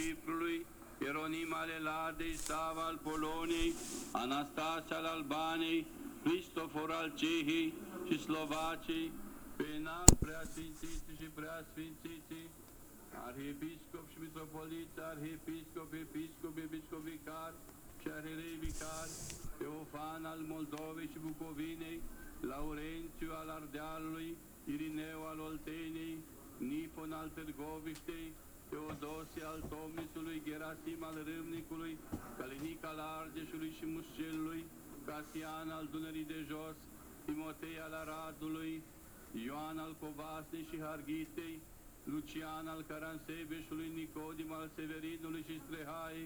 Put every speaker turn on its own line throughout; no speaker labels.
Ciprului, Ieronim al Eladei, Sava al Poloniei, Anastasia al Albaniei, Cristofor al Cehii și Slovaciei, pe înalt preasfințiții și preasfințiții, arhiepiscop și mitropolit, arhiepiscop, episcop, episcop vicar și arhierei vicar, Teofan al Moldovei și Bucovinei, Laurențiu al Ardealului, Irineu al Olteniei, Nifon al Târgoviștei, Teodosie al Tomisului, Gerasim al Râmnicului, Calinic al Argeșului și Muscelului, Casian al Dunării de Jos, Timotei al Aradului, Ioan al Covasnei și Harghitei, Lucian al Caransebeșului, Nicodim al Severinului și Strehai,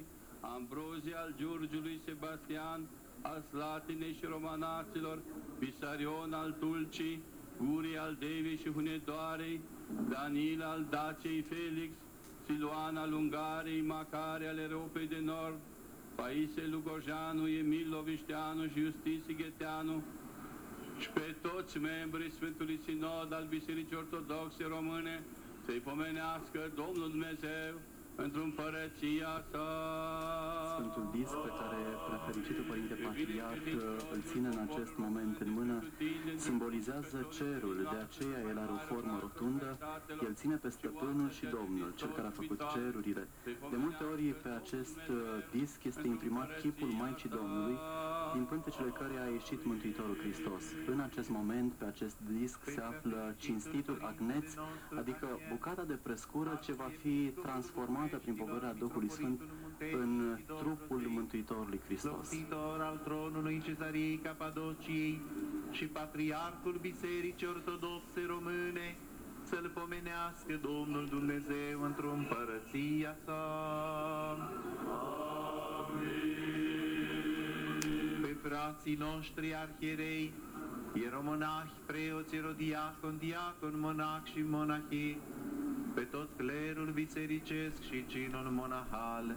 Ambrozie al Giurgiului, Sebastian, al Slatinei și Romanaților, Pisarion al Tulcii, Guri al Devei și Hunedoarei, Danil al Daciei Felix, Siluan al Ungariei, Macare al Europei de Nord, Paise Lugojanu, Emil Lovișteanu și Justiție Gheteanu, și pe toți membrii Sfântului Sinod al Bisericii Ortodoxe Române să-i pomenească Domnul Dumnezeu pentru împărăția sa.
Sfântul disc pe care prefericitul Părinte Patriarh îl ține în acest moment în mână simbolizează cerul, de aceea el are o formă rotundă, el ține pe stăpânul și Domnul, cel care a făcut cerurile. De multe ori pe acest uh, disc este imprimat chipul Maicii Domnului, din pântecele care a ieșit Mântuitorul Hristos. În acest moment, pe acest disc se află cinstitul agneț, adică bucata de prescură ce va fi transformată prin povărarea Duhului Sfânt în trupul Mântuitorului Hristos.
Loftitor al tronului Cezariei Capadociei și Patriarhul Bisericii Ortodoxe Române, să-L pomenească Domnul Dumnezeu într-o împărăția sa. Pe frații noștri arhierei, ieromonahi, preoți, erodiacon, diacon, monac și monahii, pe tot clerul bisericesc și cinul monahal,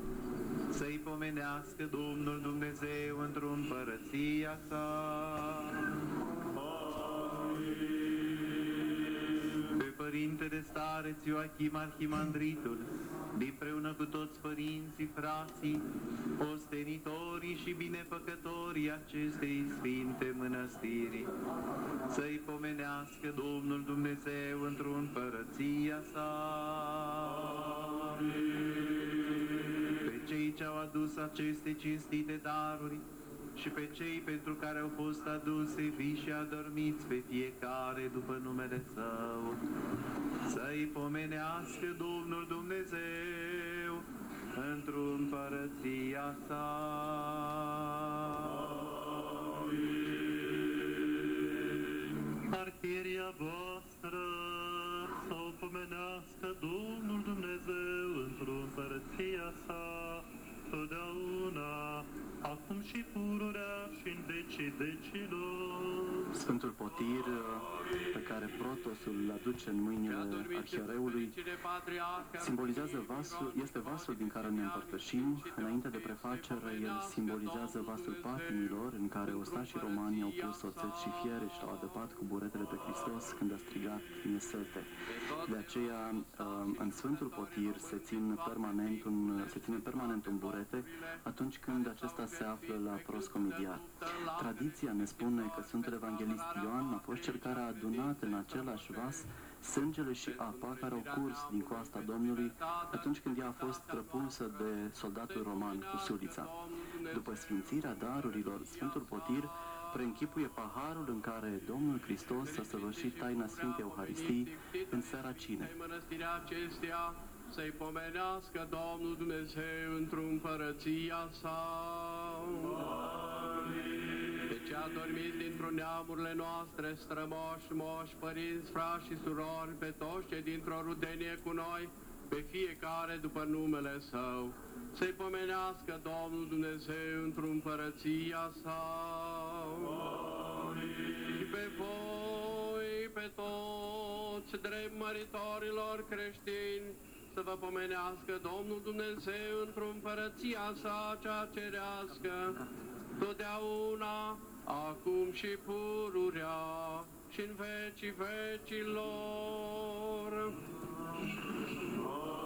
să-i pomenească Domnul Dumnezeu într-o împărăția sa. Pe Părintele Stareț Țioachim Arhimandritul, împreună cu toți părinții, frații, ostenitorii și binefăcătorii acestei sfinte mănăstiri, să-i pomenească Domnul Dumnezeu într-o împărăția sa. Pe cei ce au adus aceste cinstite daruri și pe cei pentru care au fost aduse vii și adormiți pe fiecare după numele Său, să-i pomenească Domnul Dumnezeu într-o împărăția sa. Arhieria voastră să o pomenească Domnul Dumnezeu într-o împărăția sa, totdeauna, acum și pururea și în decii decilor.
Sfântul Potir pe care protosul îl aduce în mâinile arhiereului simbolizează vasul, este vasul din care ne împărtășim. Înainte de prefacere, el simbolizează vasul patimilor în care ostașii romani au pus oțet și fiere și l-au adăpat cu buretele pe Hristos când a strigat "Mi-e sete. De aceea, um, în Sfântul Potir se, țin permanent un, se ține permanent un burete atunci când acesta se află la proscomidiat. Tradiția ne spune că Sfântul Evanghelist Ioan a fost cel care a adunat în același vas sângele și apa care au curs din coasta Domnului atunci când ea a fost trăpusă de soldatul roman cu sulița. După sfințirea darurilor, Sfântul Potir preînchipuie paharul în care Domnul Hristos a săvârșit taina Sfintei Euharistii în seara cinei.
Mănăstirea acestea să-i pomenească Domnul Dumnezeu într-o împărăția sa. Pe ce a dormit dintr-o neamurile noastre, strămoși, moși, părinți, frați și surori, pe toți cei dintr-o rudenie cu noi,
pe fiecare după numele Său, să-i pomenească Domnul Dumnezeu într-o împărăția sa. Și pe voi, pe toți, drept măritorilor creștini, să vă pomenească Domnul Dumnezeu într-o împărăția sa cea cerească, totdeauna, acum și pururea și în vecii vecilor.
Să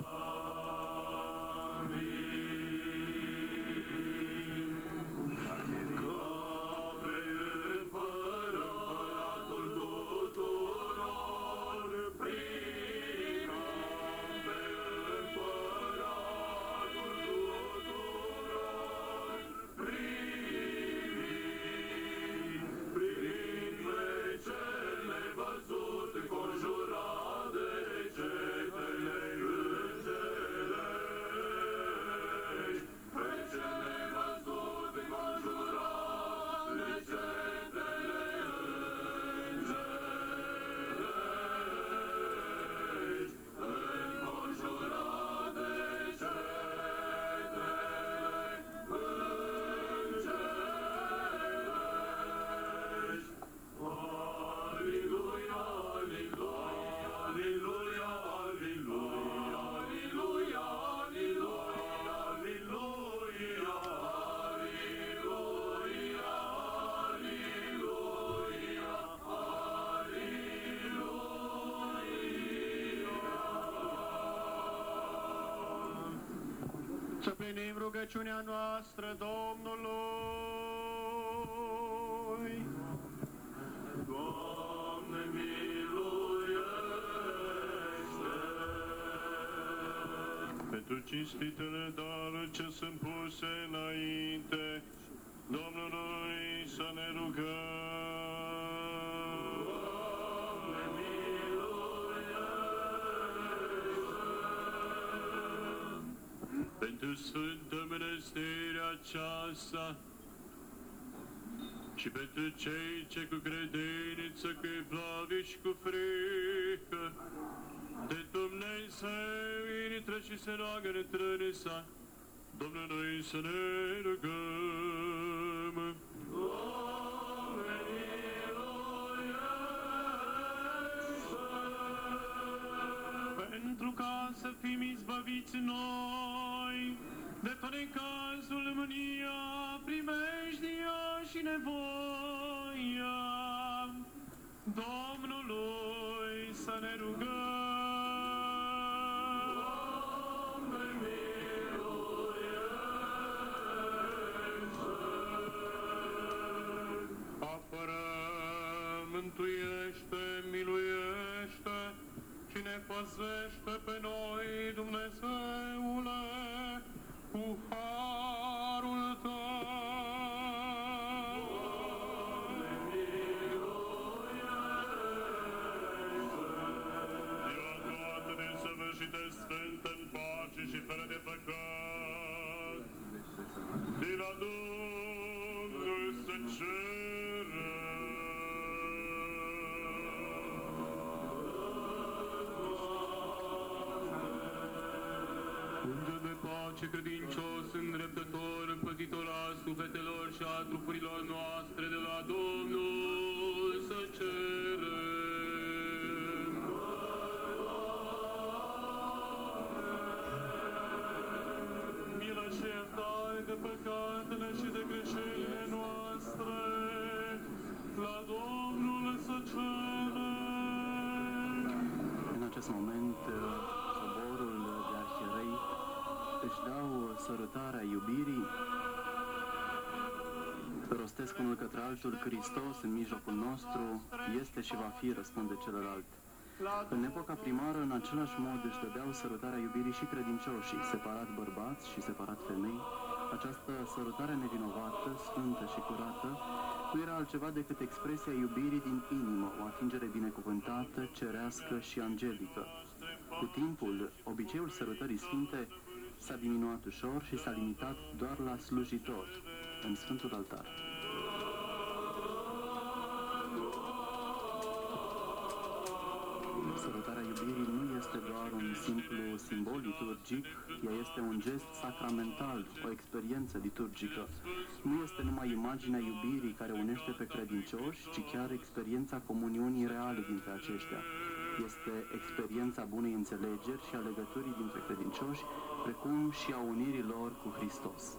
plinim rugăciunea noastră Domnului. Doamne, miluiește! Pentru cinstitele daruri ce sunt puse înainte, Domnului să ne rugăm. Doamne, pentru Sfântă Mănăstire aceasta și pentru cei ce cu credință, cu evlavie și cu frică de Dumnezeu intră și se roagă în trănisa, Domnului să ne rugăm. pentru ca să fim izbăviți noi de tot cazul, mânia, primejdia și nevoia Domnului să ne rugăm. Apără, mântuiește, miluiește și ne păzește pe noi, Dumnezeule, de pace credincios, îndreptător, împăzitor al sufletelor și a trupurilor noastre de la Domnul să cerem. Milă și iertare de păcatele și de greșelile noastre, la Domnul să cerem.
În acest moment, își dau sărutarea iubirii, rostesc unul către altul, Hristos în mijlocul nostru este și va fi, răspunde celălalt. În epoca primară, în același mod, își dădeau sărutarea iubirii și credincioșii, separat bărbați și separat femei. Această sărutare nevinovată, sfântă și curată, nu era altceva decât expresia iubirii din inimă, o atingere binecuvântată, cerească și angelică. Cu timpul, obiceiul sărutării sfinte s-a diminuat ușor și s-a limitat doar la slujitor, în Sfântul Altar. Sărutarea iubirii nu este doar un simplu simbol liturgic, ea este un gest sacramental, o experiență liturgică. Nu este numai imaginea iubirii care unește pe credincioși, ci chiar experiența comuniunii reale dintre aceștia. Este experiența bunei înțelegeri și a legăturii dintre credincioși, precum și a unirii lor cu Hristos.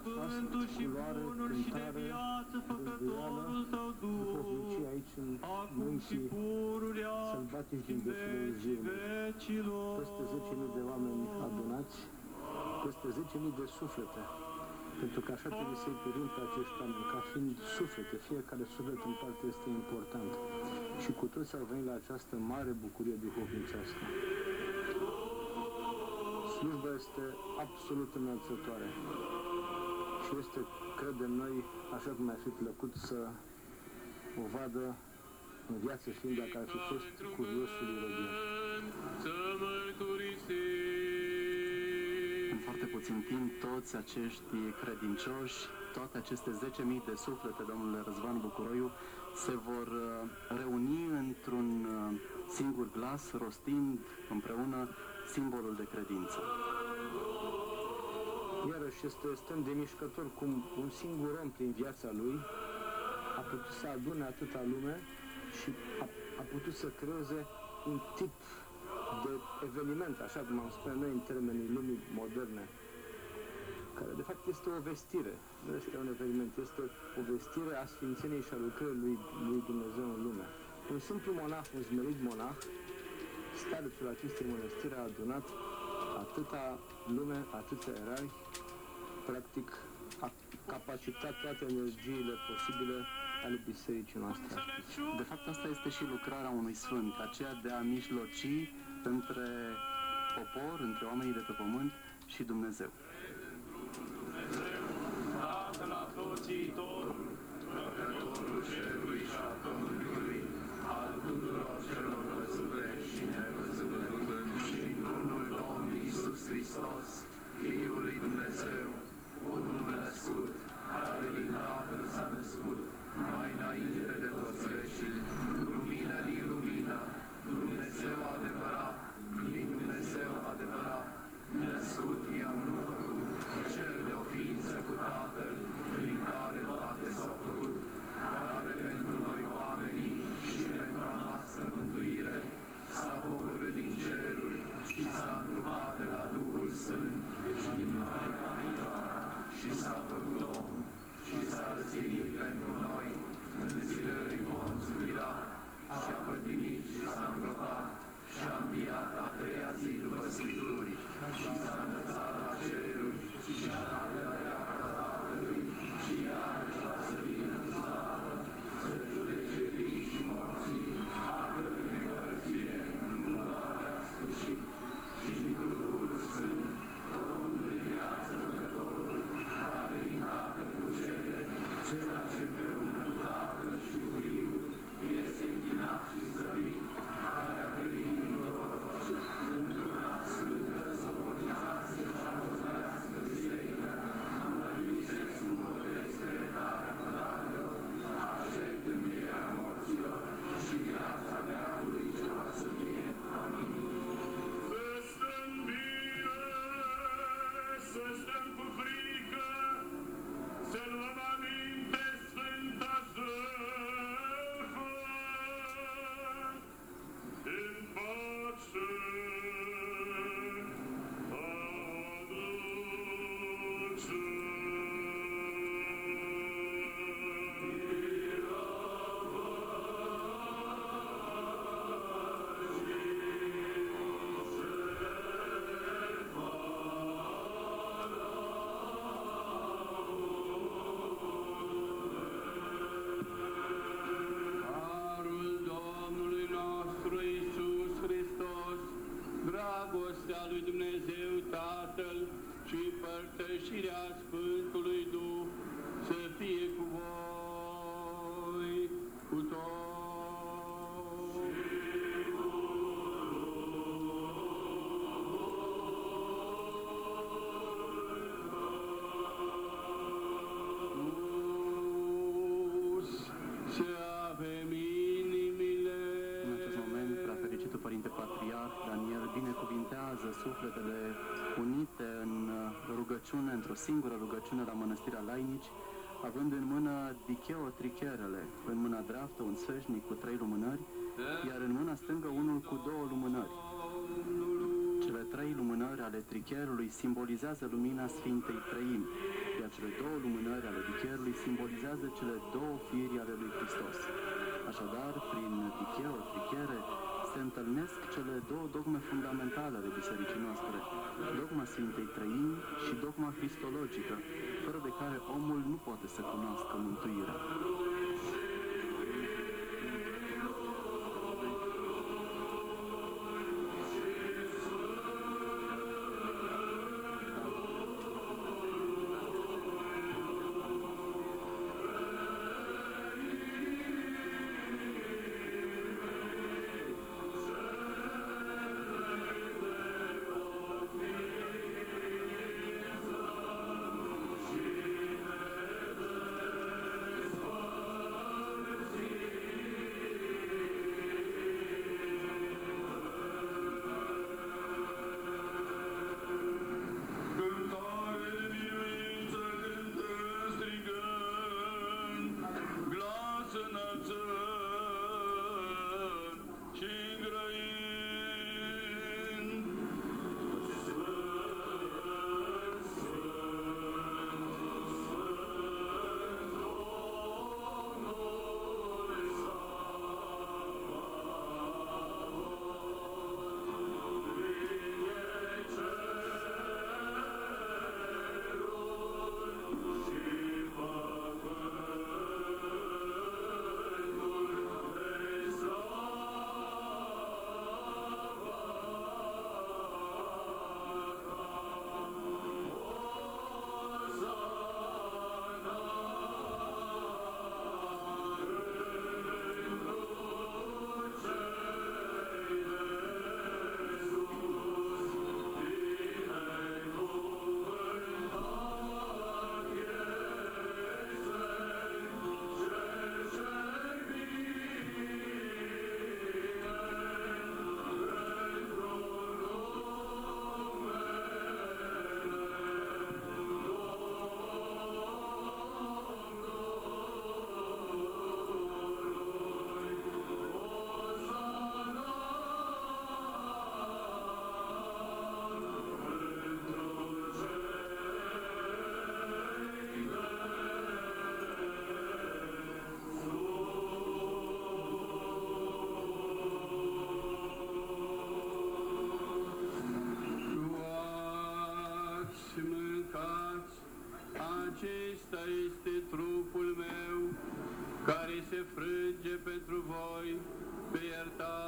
Cu
preasfântul și bunul și de viață făcătorul Tău
Duhovnicie
Duh,
aici în
acum și
munții
pururea
sălbatici
și
din
în
deșelul
vecii
zilei.
vecilor.
Peste 10.000 de oameni adunați, peste 10.000 de suflete. Pentru că așa trebuie să-i privim pe acești oameni, ca fiind suflete. Fiecare suflet în parte este important. Și cu toți au venit la această mare bucurie duhovnicească. Slujba este absolut înălțătoare. Și este, credem noi, așa cum ar fi plăcut să o vadă în viață fiind dacă ar fi fost curiosul Irodian.
Să mărturisim.
În foarte puțin timp, toți acești credincioși, toate aceste 10.000 de suflete, domnule Răzvan Bucuroiu, se vor uh, reuni într-un uh, singur glas, rostind împreună simbolul de credință.
Iarăși este extrem de mișcător cum un singur om prin viața lui a putut să adune atâta lume și a, a putut să creeze un tip de eveniment, așa cum am spune noi în termenii lumii moderne, care de fapt este o vestire, nu este un eveniment, este o vestire a sfințeniei și a lucrării lui, lui Dumnezeu în lume. Un simplu monah, un zmerit monah, starețul acestei mănăstiri a adunat atâta lume, atâția erari, practic a capacitat toate energiile posibile ale bisericii noastre. astăzi.
De fapt, asta este și lucrarea unui sfânt, aceea de a mijloci între popor, între oamenii de pe pământ și Dumnezeu.
Tatăl Atoțitor, Făcătorul Cerului și a Pământului, Hristos, Fiul lui Dumnezeu, unul născut, care din Tatăl s-a născut, mai înainte de toți veșii,
rugăciune, într-o singură rugăciune la Mănăstirea Lainici, având în mână dicheo tricherele, în mâna dreaptă un sfeșnic cu trei lumânări, iar în mâna stângă unul cu două lumânări. Cele trei lumânări ale tricherului simbolizează lumina Sfintei Trăimi, iar cele două lumânări ale dicherului simbolizează cele două firi ale lui Hristos. Așadar, prin dicheo, trichere, se întâlnesc cele două dogme fundamentale ale bisericii noastre, dogma Sfintei Trăimi și dogma cristologică, fără de care omul nu poate să cunoască mântuirea.
Acesta este trupul meu, care se frânge pentru voi pe iertarea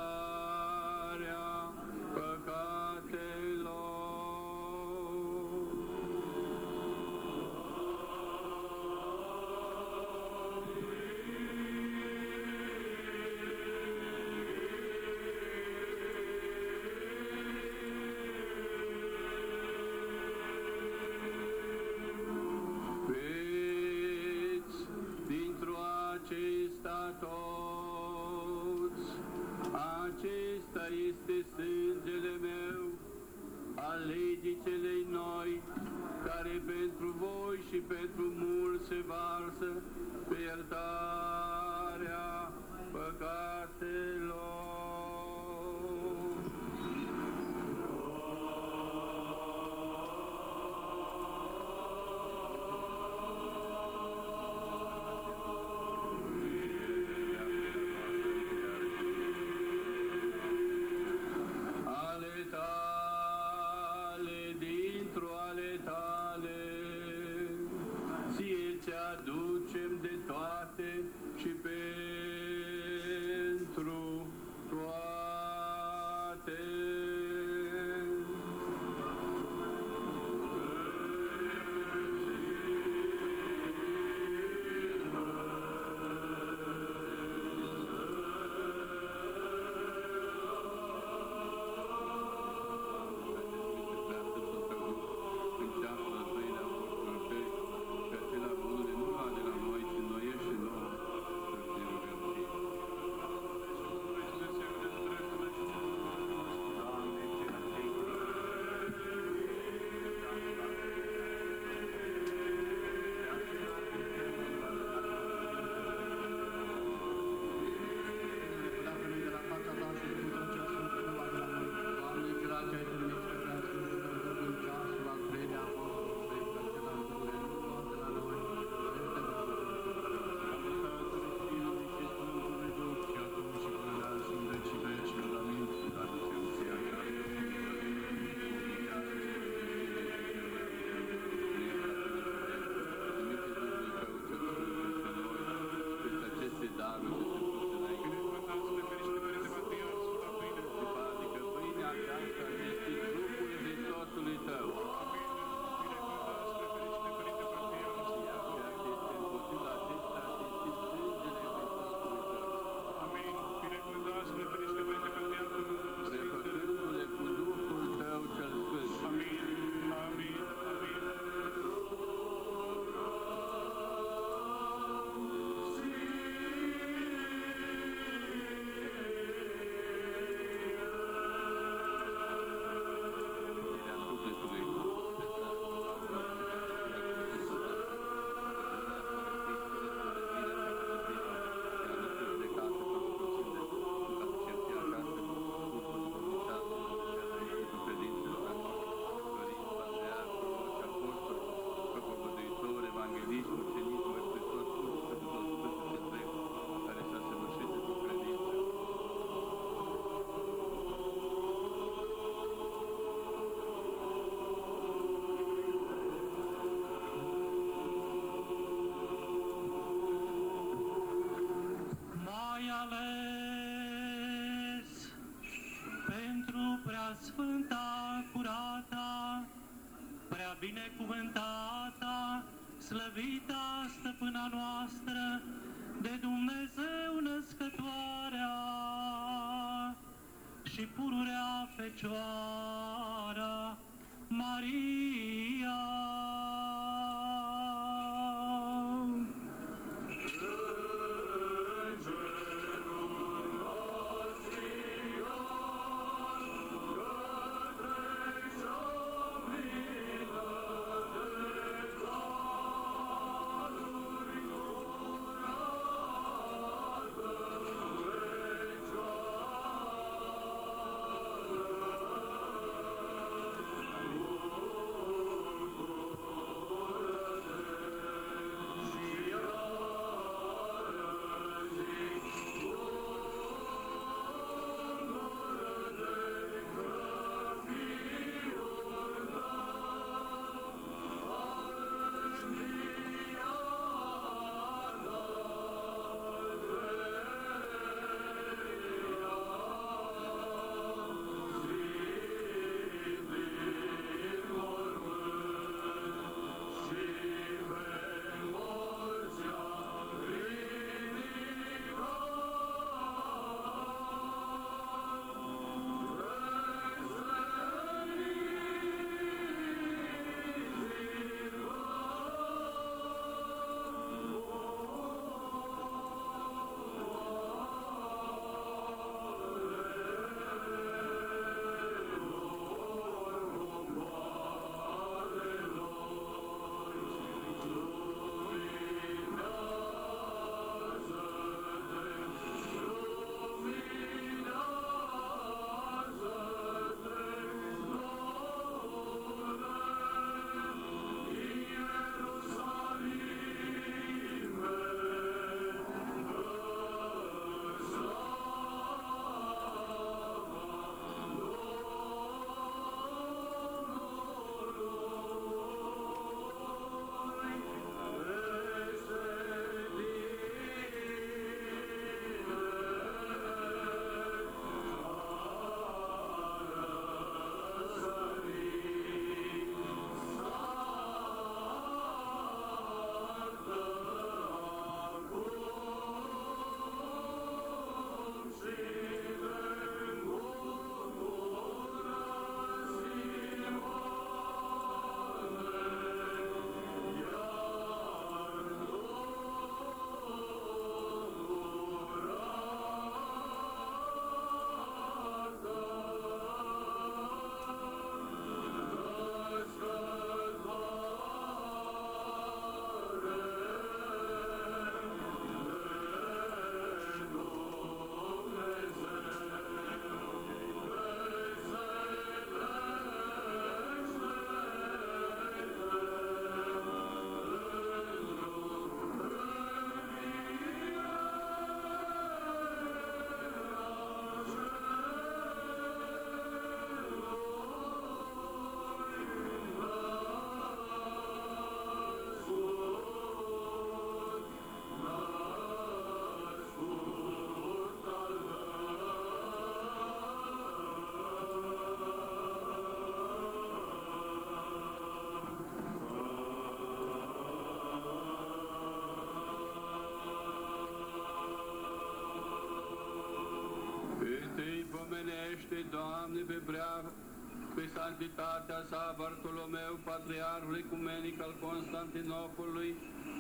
pe santitatea sa Bartolomeu, Patriarhul Ecumenic al Constantinopolului,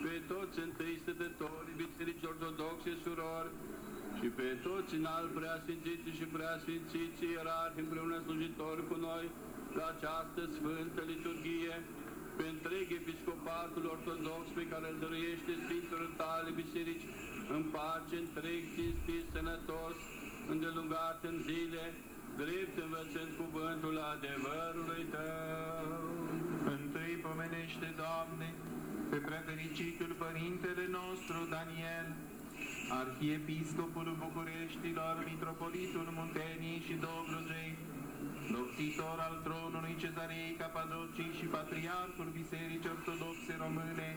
pe toți întâi stătătorii Bisericii Ortodoxe surori și pe toți înalt preasfințiți și preasfințiți ierarhi împreună slujitori cu noi la această sfântă liturghie, pe întreg episcopatul ortodox pe care îl dăruiește Sfintelor tale biserici, în pace, întreg, cinstit, sănătos, îndelungat în zile, drept învățând cuvântul adevărului Tău.
Întâi pomenește, Doamne, pe prefericitul Părintele nostru Daniel, Arhiepiscopul Bucureștilor, Mitropolitul Munteniei și Dobrogei, locțitor al tronului Cezarei Capadocii și Patriarhul Bisericii Ortodoxe Române,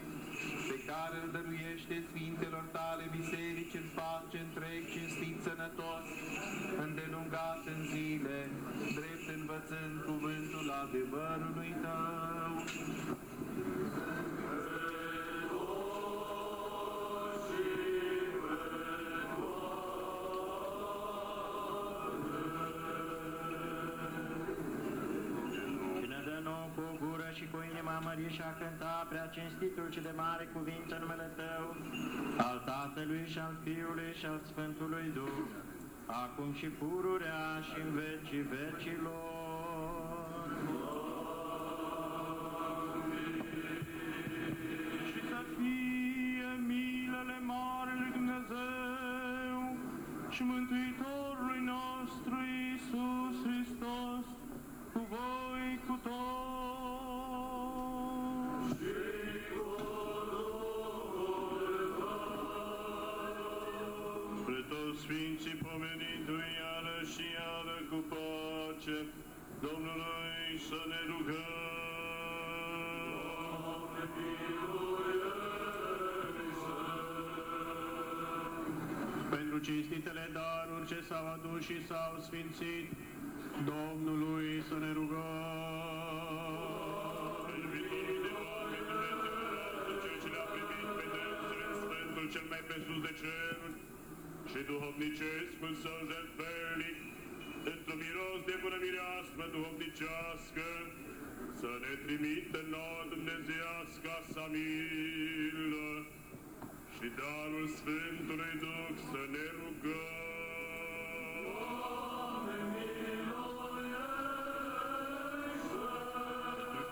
pe care îl dăruiește Sfintelor tale biserici în pace întreg, cinstit, sănătos, îndelungat în zile, drept învățând cuvântul adevărului tău.
Și cu inima mări și a cânta prea cinstitul și de mare cuvinte numele Tău, al Tatălui și al Fiului și al Sfântului Duh, acum și pururea și în vecii vecilor.
și să fie milele Marelui Dumnezeu și Mântuitorului nostru Iisus Hristos, cu voi cu toți. Sfinții pomenindu-i iară și iară cu pace, Domnului să ne rugăm. Pentru cinstitele daruri ce s-au adus și s-au sfințit, Domnului să ne rugăm. Pentru viitorul de oameni, Dumnezeu, lasă ce le-a primit pe dânsele în Sfântul cel mai presus de ceruri și duhovnicescul său jertfelic, într-un miros de bună mireasmă duhovnicească, să ne trimită nouă dumnezeiasca sa milă și darul Sfântului Duh să ne rugăm.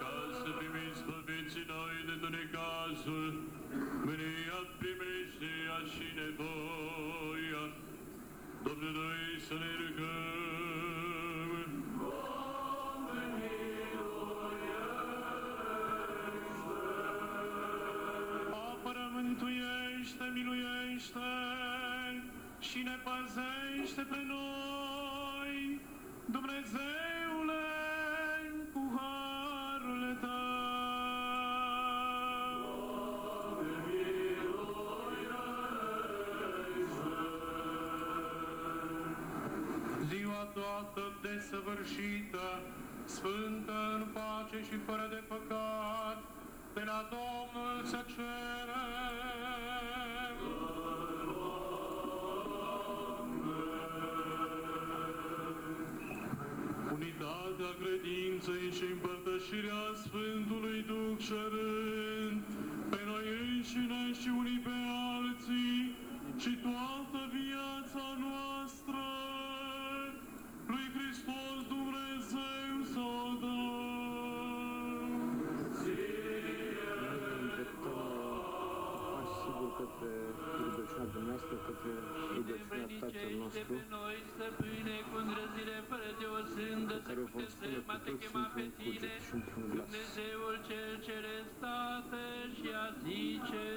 Ca să primiți slăviții noi de tot necazul, mânia primește-a și nevoia, Domnului să ne rugăm. Apără, mântuiește, miluiește și ne păzește pe noi, Dumnezeule, toată desăvârșită, sfântă în pace și fără de păcat, de la Domnul să cerem. Unitatea credinței și împărtășirea Sfântului Duh cerând pe noi înșine și unii pe alții și toată viața noastră lui Hristos Dumnezeu să o dăm.
Pași sigur către rugăciunea dumneavoastră, către rugăciunea Tatăl nostru,
pe noi, stăpâne, cu îndrăzire fără de o sândă,
pe care o vom spune cu
să te
toți
chema pe
într-un
tine,
cuget și într-un glas.
Dumnezeul cel ceresc, Tată, și a zice,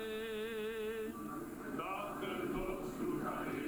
Tatăl nostru care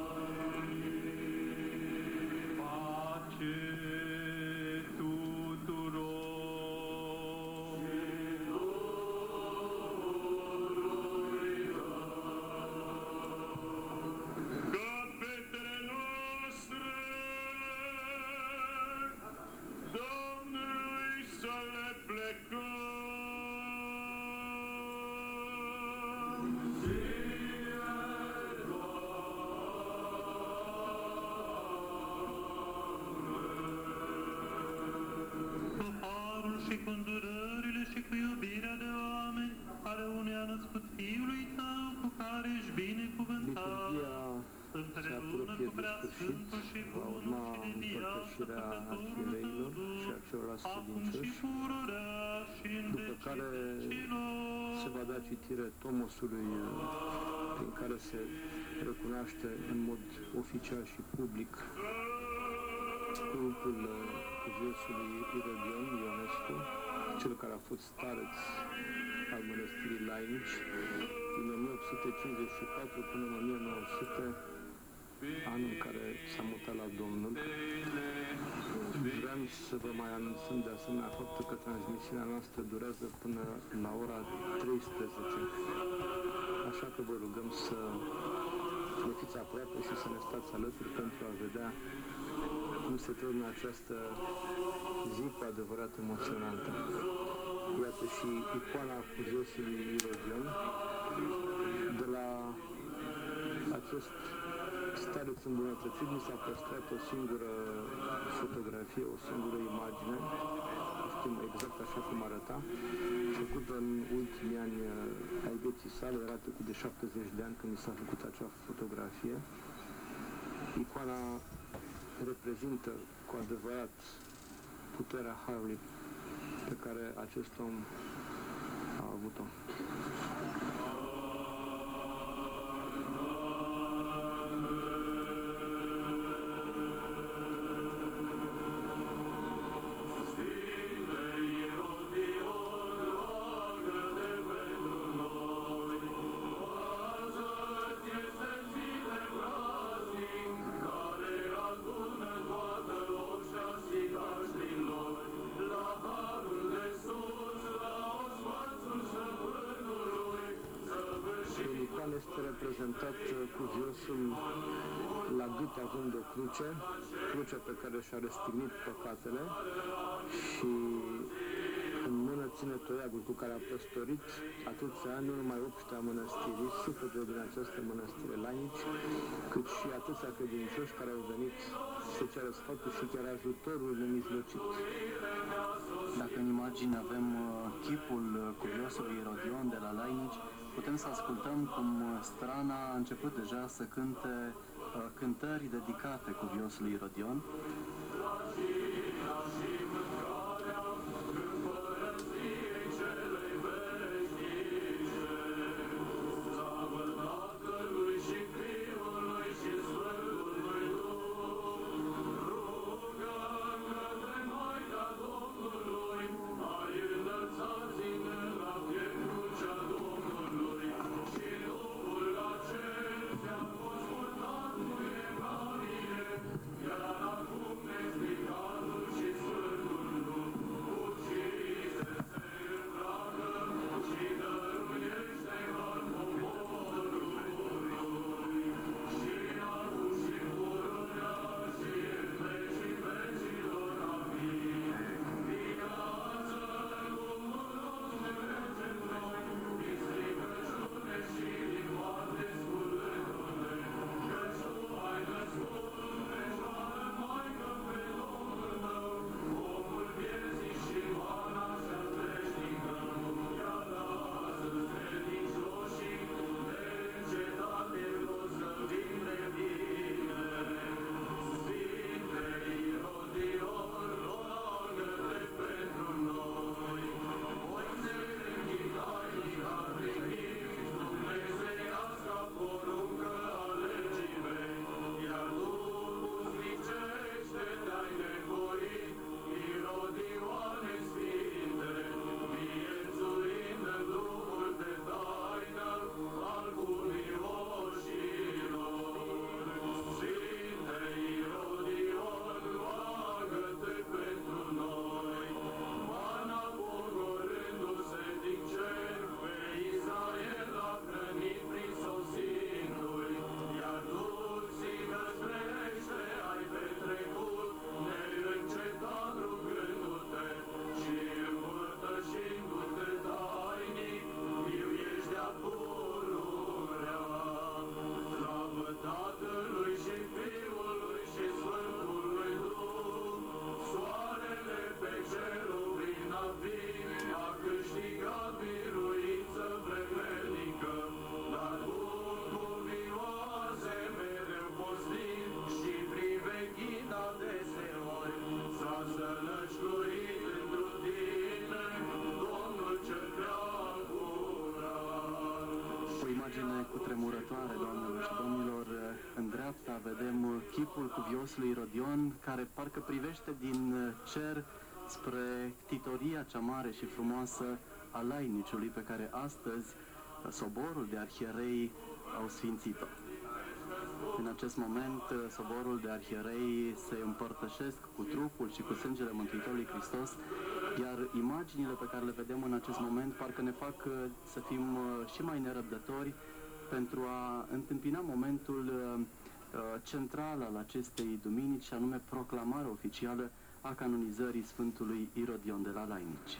și a
celorlalți
acum și
credincioși, citire Tomosului uh, prin care se recunoaște în mod oficial și public Cultul uh, cuviosului Irodion Ionescu, cel care a fost stareț al mănăstirii Lainici din 1854 până în 1900, anul în care s-a mutat la Domnul. Vreau să vă mai anunțăm de asemenea faptul că transmisiunea noastră durează până la ora 13. Așa că vă rugăm să ne fiți aproape și să ne stați alături pentru a vedea cum se termină această zi cu adevărat emoționantă. Iată și icoana Cuziosului Irodion de la acest stareț îmbunătățit mi s-a păstrat o singură fotografie, o singură imagine, știm exact așa cum arăta, făcută în ultimii ani uh, ai vieții sale, era trecut de 70 de ani când mi s-a făcut acea fotografie. Icoana reprezintă cu adevărat puterea Harului pe care acest om a avut-o. Cuviosul la gât având o cruce, crucea pe care și-a răstignit păcatele și în mână ține toiagul cu care a păstorit atâția ani, nu numai obștea mănăstirii, sufletele din această mănăstire laici, cât și atâția credincioși care au venit să ceară sfatul și chiar ajutorul nemijlocit.
Dacă în imagine avem uh, chipul uh, cuviosului Irodion de la Lainici, putem să ascultăm cum uh, strana a început deja să cânte uh, cântări dedicate cuviosului Irodion.
Iar acum
imagine cutremurătoare, doamnelor și domnilor. În dreapta vedem chipul cuviosului Irodion, care parcă privește din cer spre titoria cea mare și frumoasă a lainiciului pe care astăzi soborul de arhierei au sfințit-o. În acest moment, soborul de arhierei se împărtășesc cu trupul și cu sângele Mântuitorului Hristos, iar imaginile pe care le vedem în acest moment parcă ne fac uh, să fim uh, și mai nerăbdători pentru a întâmpina momentul uh, central al acestei duminici, și anume proclamarea oficială a canonizării Sfântului Irodion de la Lainici.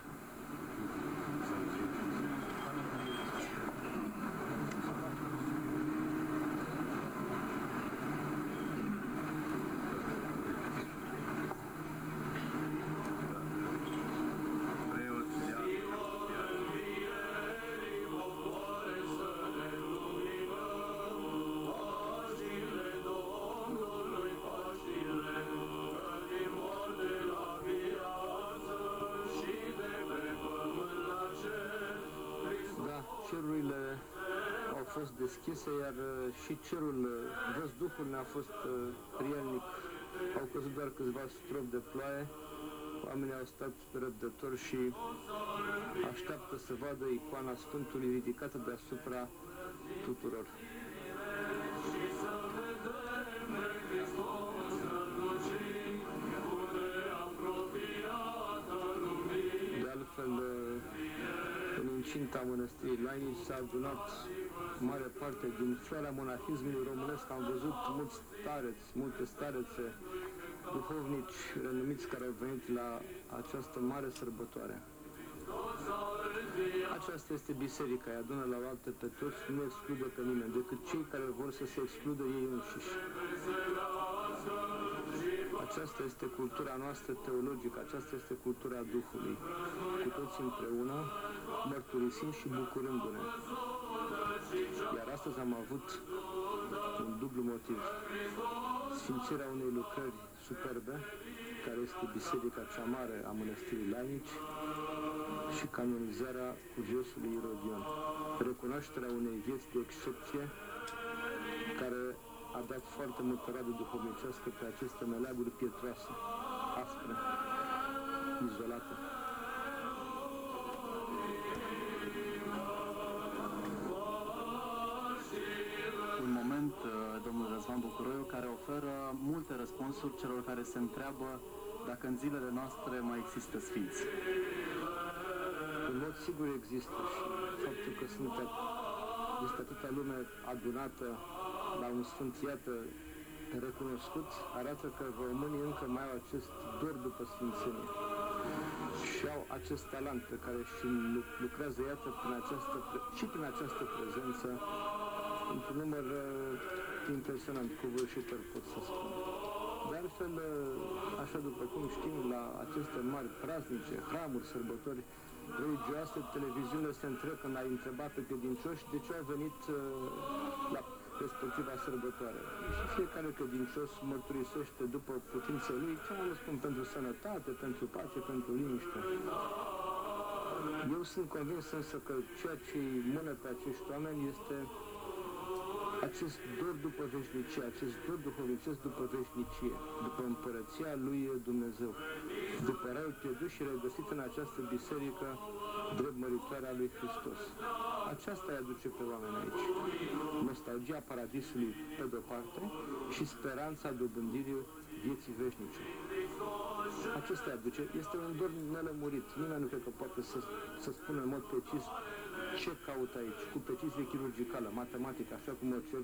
Au fost deschise, iar uh, și cerul, uh, văzduhul ne-a fost uh, prielnic. Au căzut doar câțiva stropi de ploaie, oamenii au stat răbdători și așteaptă să vadă icoana Sfântului ridicată deasupra tuturor. De altfel, în incinta mănăstirii Lainici s-a adunat mare parte din floarea monahismului românesc. Am văzut mulți stareți, multe starețe, duhovnici renumiți care au venit la această mare sărbătoare. Aceasta este biserica, îi adună la oaltă pe toți, nu exclude pe nimeni, decât cei care vor să se excludă ei înșiși. Aceasta este cultura noastră teologică, aceasta este cultura Duhului. Cu toți împreună mărturisim și bucurându-ne. Iar astăzi am avut un dublu motiv. Sfințirea unei lucrări superbe, care este Biserica cea Mare a Mănăstirii Lainici, și canonizarea cuviosului Irodion. Recunoașterea unei vieți de excepție care a dat foarte multă radă duhovnicească pe aceste meleaguri pietroase, aspre, izolate. Domnul Răzvan Bucuroiu, care oferă multe răspunsuri celor care se întreabă dacă în zilele noastre mai există sfinți.
În mod sigur există și faptul că sunt, este atâta lume adunată la un sfânt, iată, recunoscut, arată că românii încă mai au acest dor după sfințenie și au acest talent pe care și lucrează, iată, prin această, și prin această prezență, într-un număr uh, impresionant, covârșitor, pot să spun. De altfel, uh, așa după cum știm, la aceste mari praznice, hramuri, sărbători religioase, televiziunile se întreb când ai întrebat pe credincioși de ce au venit uh, la respectiva sărbătoare. Și fiecare credincios mărturisește după putința lui ce mai spun pentru sănătate, pentru pace, pentru liniște. Eu sunt convins însă că ceea ce îi mână pe acești oameni este acest dor după veșnicie, acest dor duhovnicesc după veșnicie, după împărăția lui Dumnezeu, după raiul pierdut și regăsit în această biserică drept măritoarea lui Hristos. Aceasta îi aduce pe oameni aici. Nostalgia paradisului pe de-o parte și speranța dobândirii vieții veșnice. Acesta îi aduce. Este un dor nelămurit. Nimeni nu cred că poate să, să spună în mod precis ce caută aici, cu precizie chirurgicală, matematică, așa cum o cer,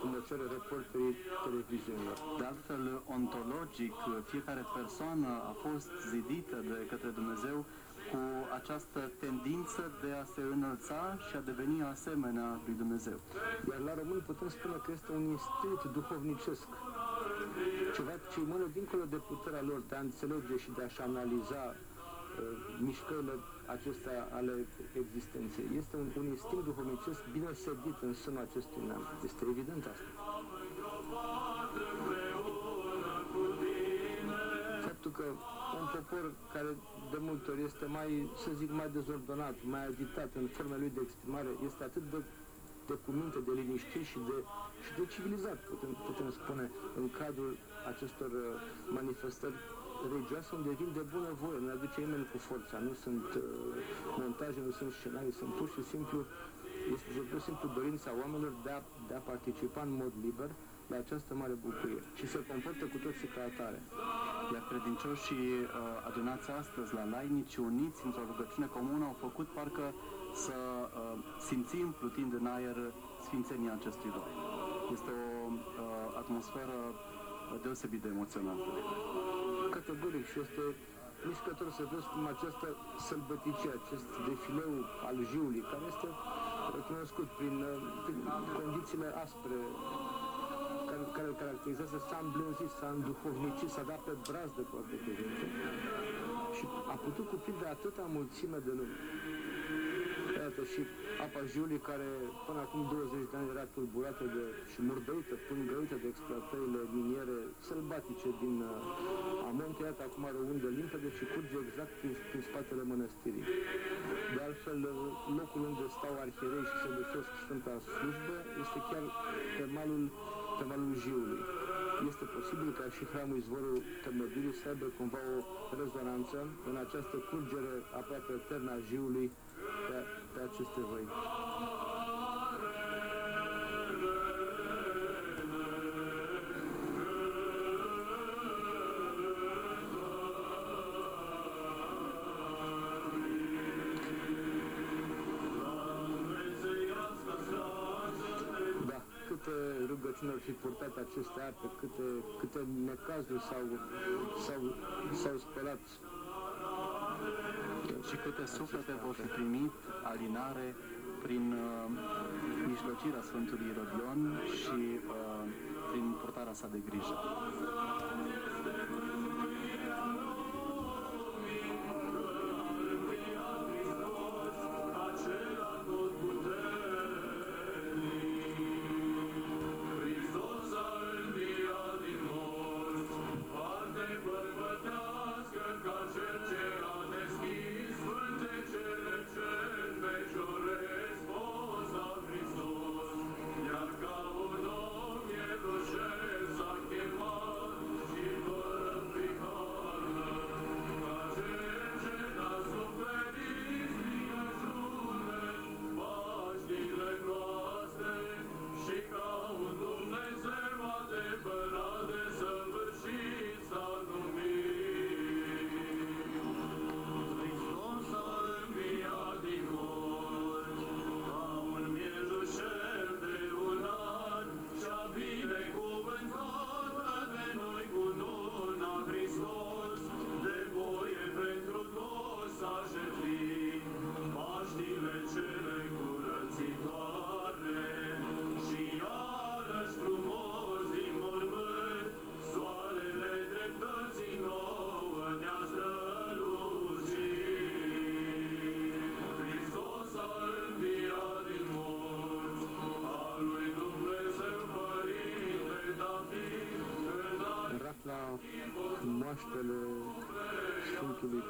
cum o cer reporterii televiziunilor.
De altfel, ontologic, fiecare persoană a fost zidită de către Dumnezeu cu această tendință de a se înălța și a deveni asemenea lui Dumnezeu.
Iar la român putem spune că este un instinct duhovnicesc, ceva ce îi mână dincolo de puterea lor de a înțelege și de a-și analiza uh, mișcările acestea ale existenței. Este un, un instinct duhovnicesc bine sedit în sânul acestui neam. Este evident asta. Faptul că un popor care de multe ori este mai, să zic, mai dezordonat, mai agitat în forma lui de exprimare, este atât de de cuminte, de liniștit și de, și de civilizat, putem, putem spune, în cadrul acestor uh, manifestări religioase unde vin de bună voie, nu aduce nimeni cu forța, nu sunt uh, montaje, nu sunt scenarii, sunt pur și simplu, este pur și simplu dorința oamenilor de a, de a participa în mod liber la această mare bucurie și se comportă cu toții ca atare.
Iar credincioșii uh, adunați astăzi la lainici, uniți într-o rugăciune comună, au făcut parcă să uh, simțim plutind în aer sfințenia acestui rog. Este o uh, atmosferă deosebit de emoționantă.
Categoric și este mișcător să vezi cum această sălbăticie, acest defileu al jiului, care este recunoscut prin, uh, prin condițiile aspre care, care îl caracterizează, s-a îmblânzit, s-a înduhovnicit, s-a dat pe braz de toate cuvinte și a putut cuprinde atâta mulțime de lume. Iată și apa Jiului, care până acum 20 de ani era tulburată de, și murdărită, pângărită de exploatările miniere sălbatice din uh, Amonte, iată acum are o undă limpede și curge exact prin, prin spatele mănăstirii. De altfel, locul unde stau arhierei și se găsesc Sfânta Slujbă este chiar pe malul, pe malul Jiului. Este posibil ca și hramul izvorul Tămădurii să aibă cumva o rezonanță în această curgere aproape eternă a Jiului pe, pe aceste văi. Da, câte rugăciuni ar fi purtat aceste ape, câte, câte necazuri s-au, s-au, s-au spălat
și câte suflete vor fi primit alinare prin uh, mijlocirea Sfântului Rodion și uh, prin purtarea sa de grijă.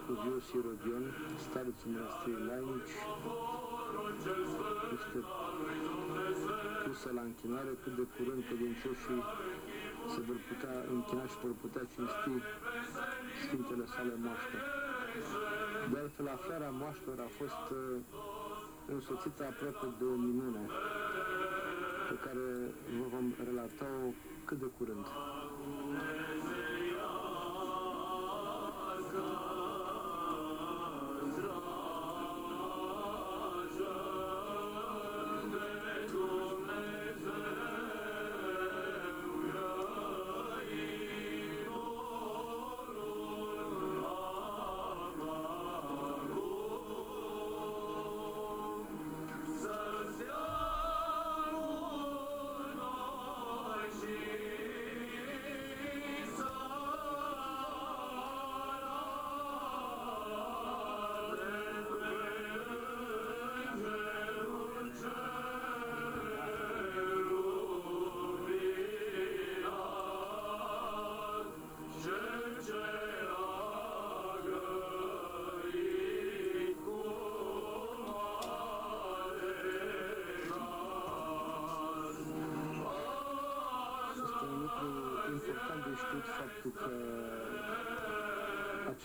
Sfântului Cuvios Irodion, starețul mănăstirii Lainici, este pusă la închinare cât de curând credincioșii se vor putea închina și vor putea cinsti Sfintele sale moaște. De altfel, aflarea moaștelor a fost însoțită aproape de o minune pe care vă vom relata-o cât de curând.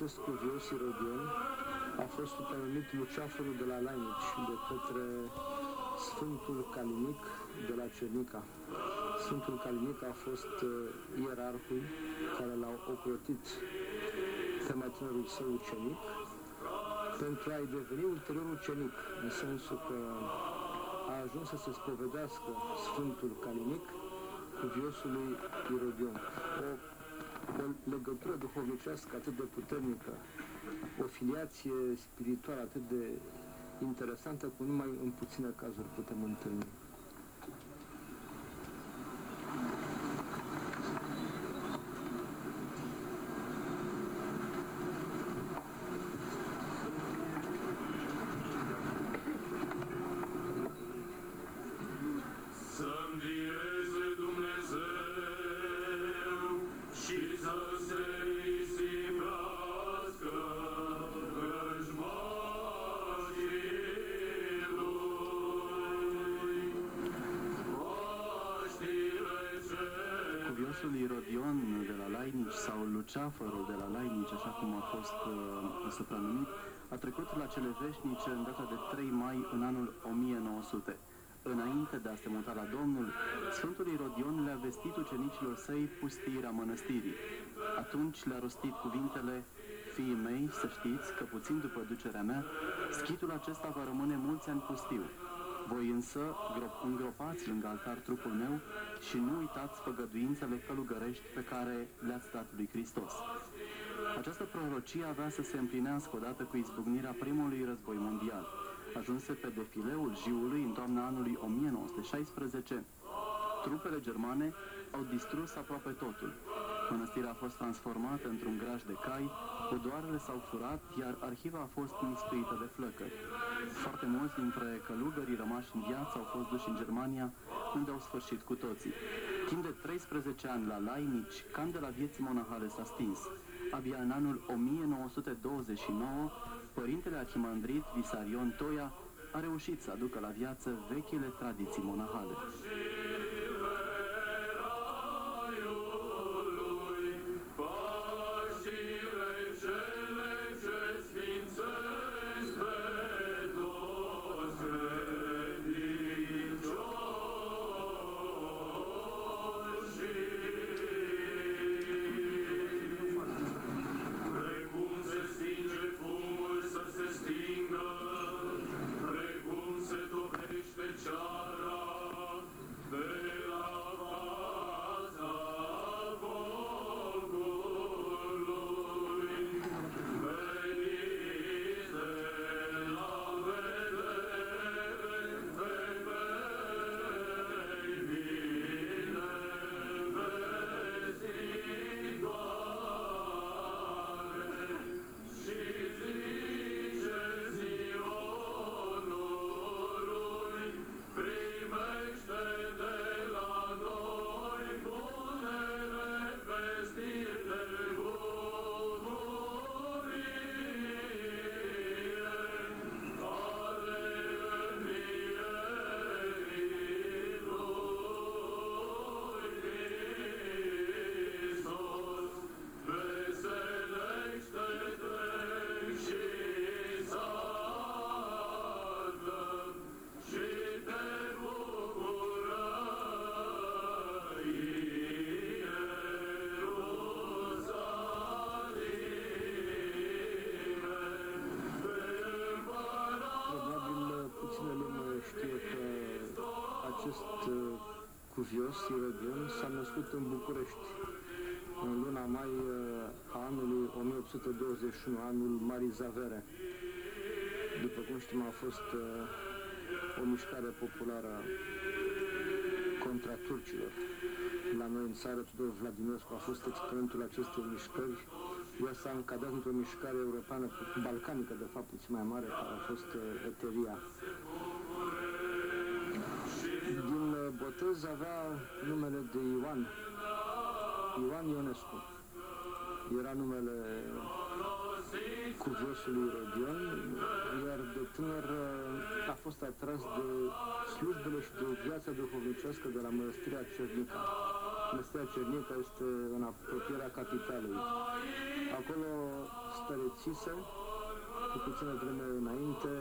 Acest cuvios Irodion a fost supranumit Luceafărul de la Lainici de către Sfântul Calinic de la Cernica. Sfântul Calinic a fost uh, ierarhul care l-a ocrotit pe mai tânărul său ucenic pentru a-i deveni ulterior ucenic, în sensul că a ajuns să se spovedească Sfântul Calinic cu viosul lui Irodion. O, o legătură duhovnicească atât de puternică, o filiație spirituală atât de interesantă, cum numai în puține cazuri putem întâlni.
Așa cum a fost uh, supranumit, a trecut la cele veșnice în data de 3 mai în anul 1900. Înainte de a se muta la Domnul, Sfântul Irodion le-a vestit ucenicilor săi pustirea mănăstirii. Atunci le-a rostit cuvintele, Fiii mei, să știți că puțin după ducerea mea, schitul acesta va rămâne mulți ani pustiu. Voi însă gro- îngropați lângă altar trupul meu și nu uitați făgăduințele călugărești pe care le-ați dat lui Hristos. Această prorocie avea să se împlinească odată cu izbucnirea primului război mondial. Ajunse pe defileul Jiului în toamna anului 1916, trupele germane au distrus aproape totul. Mănăstirea a fost transformată într-un graj de cai, odoarele s-au furat, iar arhiva a fost mistuită de flăcări. Foarte mulți dintre călugării rămași în viață au fost duși în Germania, unde au sfârșit cu toții. Timp de 13 ani la Lainici, candela vieții monahale s-a stins. Abia în anul 1929, părintele arhimandrit Visarion Toia a reușit să aducă la viață vechile tradiții monahale.
Cuvios Irodion s-a născut în București în luna mai uh, a anului 1821, anul Marii Zavere. După cum știm, a fost uh, o mișcare populară contra turcilor. La noi în țară, Tudor Vladimirescu a fost exponentul acestei mișcări. El s-a încadrat într-o mișcare europeană, balcanică, de fapt, puțin mai mare, care a fost uh, Eteria. Uh, botez avea numele de Ioan, Ioan Ionescu. Era numele cuviosului Rodion, iar de tânăr uh, a fost atras de slujbele și de viața duhovnicească de la mănăstirea Cernica. Mănăstirea Cernica este în apropierea capitalei. Acolo stă rețisă, cu puțină vreme înainte,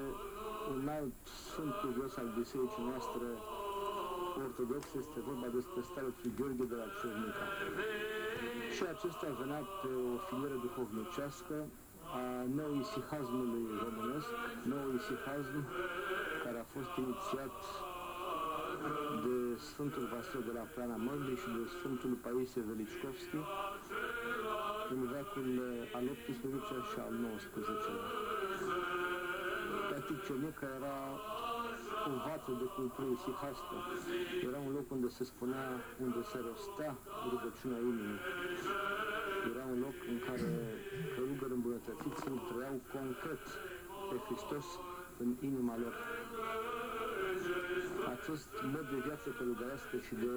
un alt sfânt curios al bisericii noastre ortodoxe, este vorba despre starețul Gheorghe de la Cernica. Și acesta venea pe o filieră duhovnicească a noului sihazmului românesc, noul sihazm care a fost inițiat de Sfântul Vasile de la Plana Mării și de Sfântul Paisie Velickovski în veacul al XVIII și al XIX-lea. Practic, Cernica era o vață de cultură isihastă. Era un loc unde se spunea, unde se rostea rugăciunea inimii. Era un loc în care călugări îmbunătățiți îl trăiau concret pe Hristos în inima lor. Acest mod de viață călugărească și de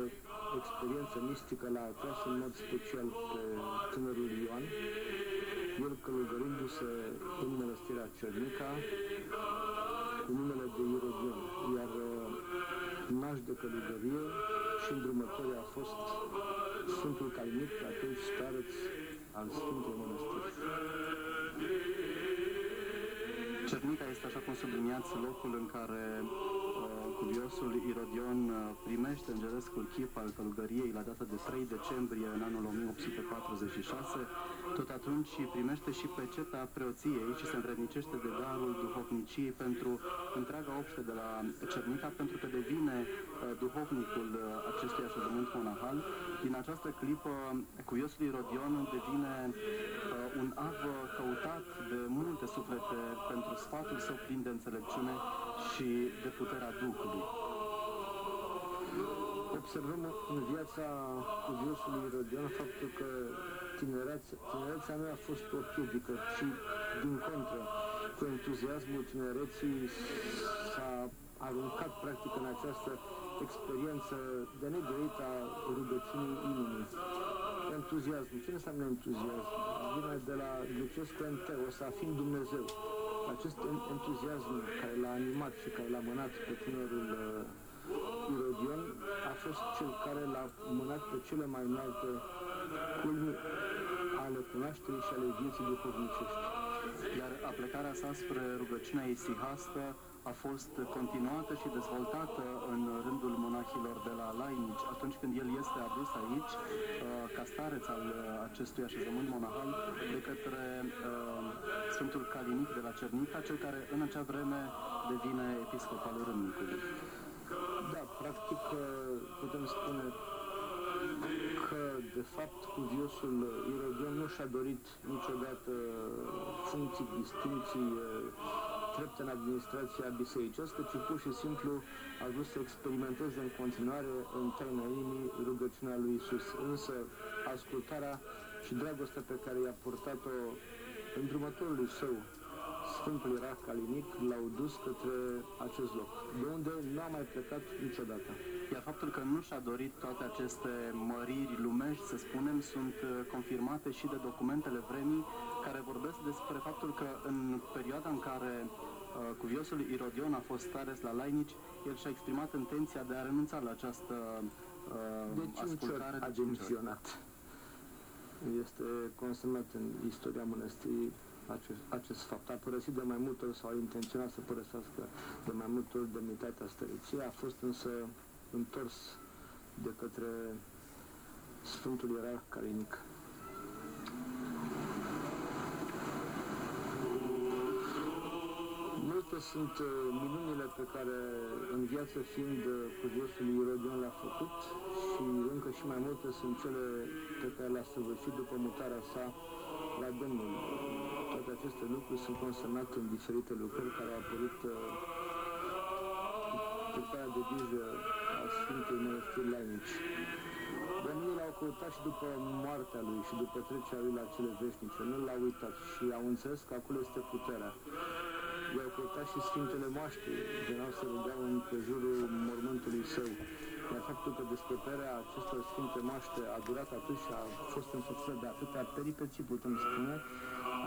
experiență mistică l-a atras în mod special pe tânărul Ioan, el călugărindu-se în mănăstirea Cernica cu numele de Irodion, iar naș de călugărie și îndrumătorii a fost Sfântul Calinic, atunci stareț al Sfântului Mănăstiri.
Cernica este, așa cum subliniați, locul în care uh, cuviosul Irodion uh, primește îngerescul chip al călugăriei la data de 3 decembrie în anul 1846. Tot atunci primește și peceta preoției și se învrednicește de darul duhovniciei pentru întreaga obște de la Cernica, pentru că devine uh, duhovnicul uh, acestui așezământ monahal. Din această clipă, cuviosul Irodion devine uh, un av căutat de multe suflete pentru sfatul său plin de înțelepciune și de puterea Duhului.
Observăm în viața cuviosului Rodion faptul că tinerețea, tinerețea nu a fost o piedică, ci din contră, cu entuziasmul tinereții s-a aruncat practic în această experiență de negrăit a rugăciunii inimii. Entuziasm. Ce înseamnă entuziasm? Vine de la grecescu enteos, a fi Dumnezeu. Acest entuziasm care l-a animat și care l-a mânat pe tinerul uh, Irodion a fost cel care l-a mânat pe cele mai înalte culmi ale cunoașterii și ale vieții duhovnicești.
Iar aplecarea sa spre rugăciunea isihastă a fost continuată și dezvoltată în rândul monahilor de la Lainici. Atunci când el este adus aici, uh, ca stareț al uh, acestui așezământ monahal, de către uh, Sfântul Calinic de la Cernica, cel care în acea vreme devine episcop al râmnicului.
Da, practic putem spune că, de fapt, cuviosul Irodion nu și-a dorit niciodată funcții, distinții, trepte în administrația bisericească, ci pur și simplu a vrut să experimenteze în continuare în taina inimii rugăciunea lui Isus. Însă, ascultarea și dragostea pe care i-a purtat-o îndrumătorului său, Sfântul Ierarh Calinic, l-au dus către acest loc, de unde nu a mai plecat niciodată.
Iar faptul că nu și-a dorit toate aceste măriri lumești, să spunem, sunt uh, confirmate și de documentele vremii care vorbesc despre faptul că în perioada în care uh, cuviosul Irodion a fost stares la Lainici, el și-a exprimat intenția de a renunța la această uh,
de ascultare de agenționat. Este consemnat în istoria mănăstirii acest, acest fapt. A părăsit de mai multe ori sau a intenționat să părăsească de mai multe ori demnitatea stăriției, a fost însă întors de către Sfântul Ierarh Calinic. Multe sunt uh, minunile pe care în viață fiind uh, cuviosul Irodion le-a făcut și încă și mai multe sunt cele pe care le-a săvârșit după mutarea sa la Domnul. Toate aceste lucruri sunt consemnate în diferite lucrări care au apărut uh, pe de grijă a Sfântului Mănăstiri Lainici. Oamenii l-au căutat și după moartea lui și după trecerea lui la cele veșnice. Nu l-au uitat și au înțeles că acolo este puterea. I-au căutat și Sfintele Moaște, veneau să rugau în prejurul mormântului său. Iar faptul că descoperirea acestor sfinte moaște a durat atât și a fost însoțită de atâtea peripeții, putem spune,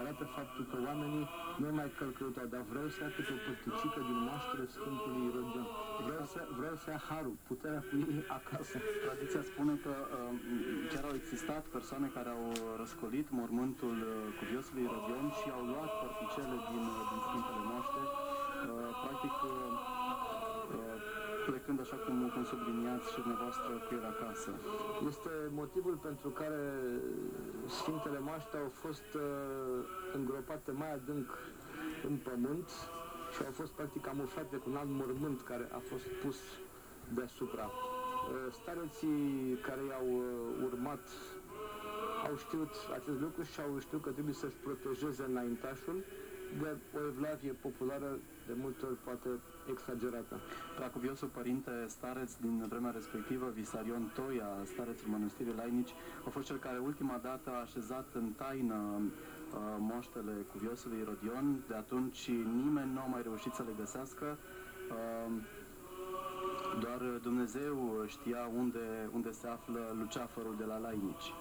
arată faptul că oamenii nu mai călcăutau, dar vreau să ia câte o părticică din moaștele Sfântului Rodion. Vreau să, vreau să ia harul, puterea cu ei acasă.
Tradiția spune că uh, chiar au existat persoane care au răscolit mormântul uh, cuviosului Rodion și au luat particele din, uh, din Sfintele Moaște, uh, practic uh, uh, plecând așa cum, cum subliniați și dumneavoastră cu el acasă.
Este motivul pentru care Sfintele Moaște au fost uh, îngropate mai adânc în pământ și au fost practic camuflate cu un alt mormânt care a fost pus deasupra. Uh, stareții care i-au uh, urmat au știut acest lucru și au știut că trebuie să-și protejeze înaintașul de o evlavie populară de multe ori poate exagerată.
Pracuviosul părinte stareț din vremea respectivă, Visarion Toia, starețul mănăstirii Lainici, a fost cel care ultima dată a așezat în taină uh, moaștele cuviosului Rodion. De atunci nimeni nu a mai reușit să le găsească. Uh, doar Dumnezeu știa unde, unde se află luceafărul de la Lainici.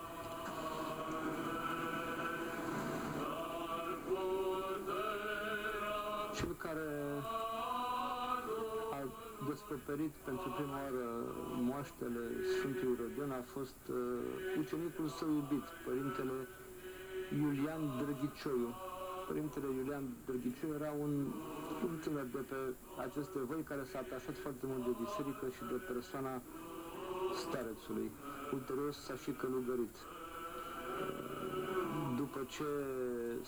Cel care a descoperit pentru prima oară moaștele Sfântului Rodion a fost uh, ucenicul său iubit, părintele Iulian Drăghicioiu. Părintele Iulian Drăghicioiu era un, un tânăr de pe aceste voi care s-a atașat foarte mult de biserică și de persoana starețului. Ulterior s-a și călugărit după ce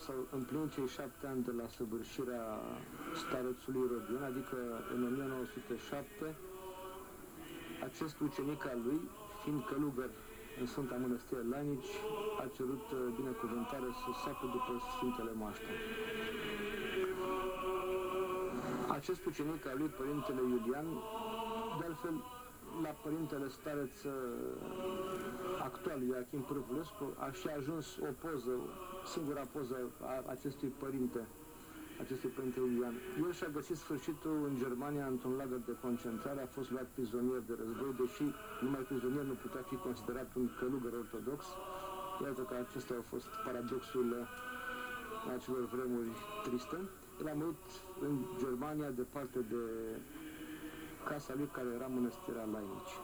s-au împlinit cei șapte ani de la săvârșirea starețului Rodion, adică în 1907, acest ucenic al lui, fiind călugăr în Sfânta Mănăstire Lanici, a cerut uh, binecuvântare să sape după Sfintele Moaște. Acest ucenic al lui, Părintele Iulian, de altfel, la Părintele Stareț uh, actual, Joachim Prăvulescu, a și ajuns o poză, singura poză a acestui părinte, acestui părinte Iulian. El și-a găsit sfârșitul în Germania într-un lagăr de concentrare, a fost luat prizonier de război, deși numai prizonier nu putea fi considerat un călugăr ortodox. Iată că acestea au fost paradoxul acelor vremuri triste. El a murit în Germania, departe de casa lui care era mănăstirea Lainici.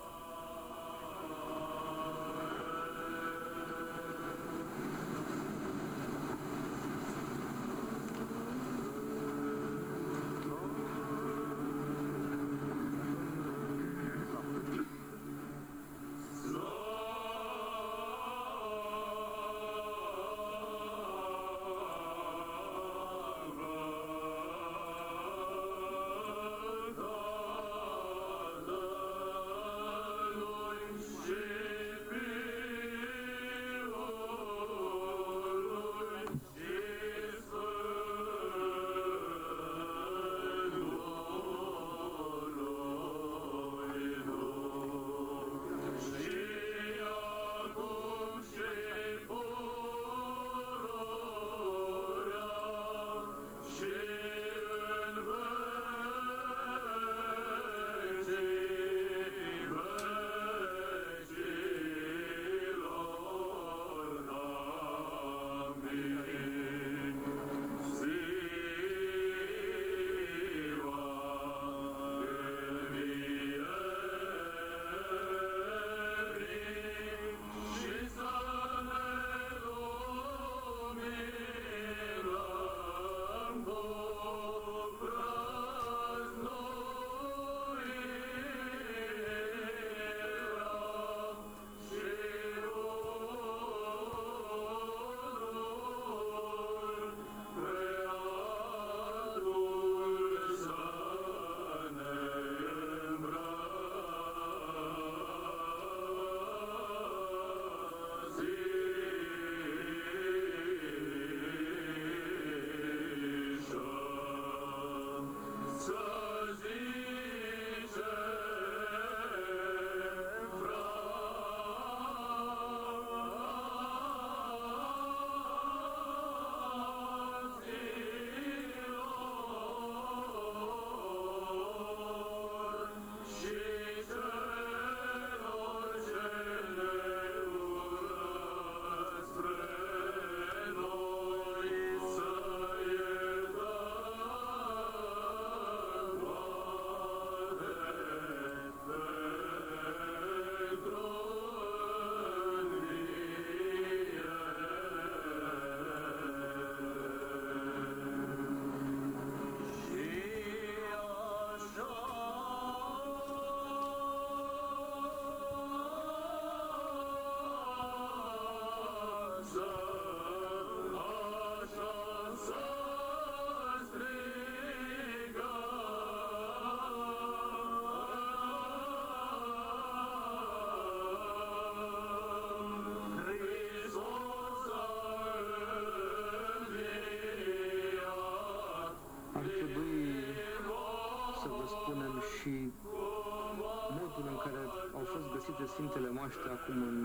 Sfintele Moaște acum în,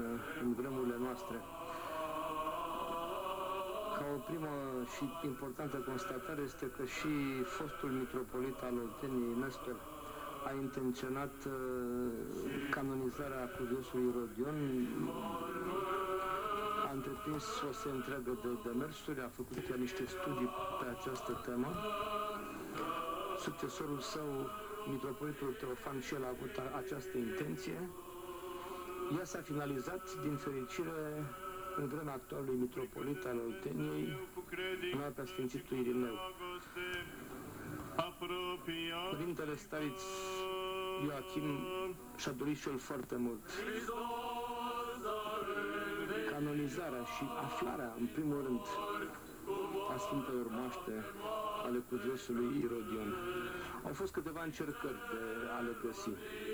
în vremurile noastre. Ca o primă și importantă constatare este că și fostul mitropolit al Olteniei, Nestor, a intenționat uh, canonizarea cuviosului Rodion, a întreprins o serie întreagă de demersuri, a făcut chiar niște studii pe această temă. Succesorul său, mitropolitul Teofan, și el a avut această intenție. Ea s-a finalizat, din fericire, în vremea actualului mitropolit al Olteniei, în alta Sfințitul Irineu. Părintele Stariț Ioachim și-a dorit și el foarte mult canonizarea și aflarea, în primul rând, a Sfintelor Moaște ale cuviosului Irodion. Au fost câteva încercări de a le găsi, dar uh,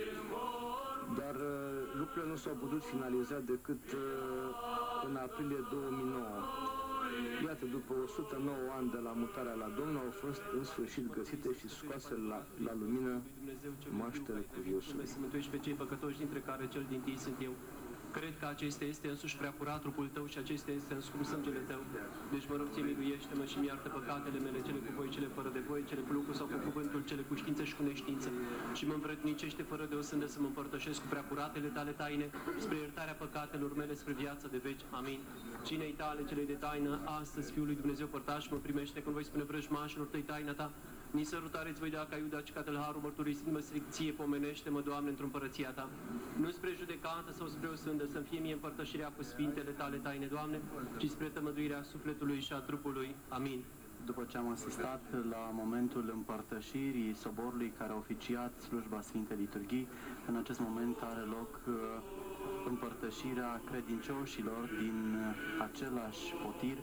lucrurile nu s-au putut finaliza decât uh, în aprilie 2009. Iată, după 109 ani de la mutarea la Domnul, au fost în sfârșit găsite și scoase la, la lumină moaștele cuviosului.
Să mântuiești pe cei păcătoși, dintre care cel din tâi sunt eu. Cred că acesta este însuși prea curat trupul tău și acesta este înscrum sângele tău. Deci mă rog, ție miluiește-mă și mi-artă păcatele mele, cele cu voi, cele fără de voi, cele cu lucru sau cu cuvântul, cele cu știință și cu neștiință. Și mă învrednicește fără de o sândă să mă împărtășesc cu prea curatele tale taine, spre iertarea păcatelor mele, spre viața de veci. Amin. Cinei tale, celei de taină, astăzi, Fiul lui Dumnezeu părtaș, mă primește când voi spune vrăjmașilor tăi taina ta, Ni sărutare-ți voi da ca Iuda și ca tălharul mărturisind-mă stricție, pomenește-mă, Doamne, într-un părăția Ta. Nu spre judecată sau spre o sândă, să fie mie împărtășirea cu Sfintele Tale taine, Doamne, ci spre tămăduirea sufletului și a trupului. Amin.
După ce am asistat la momentul împărtășirii soborului care a oficiat slujba Sfintei Liturghii, în acest moment are loc uh, împărtășirea credincioșilor din uh, același potir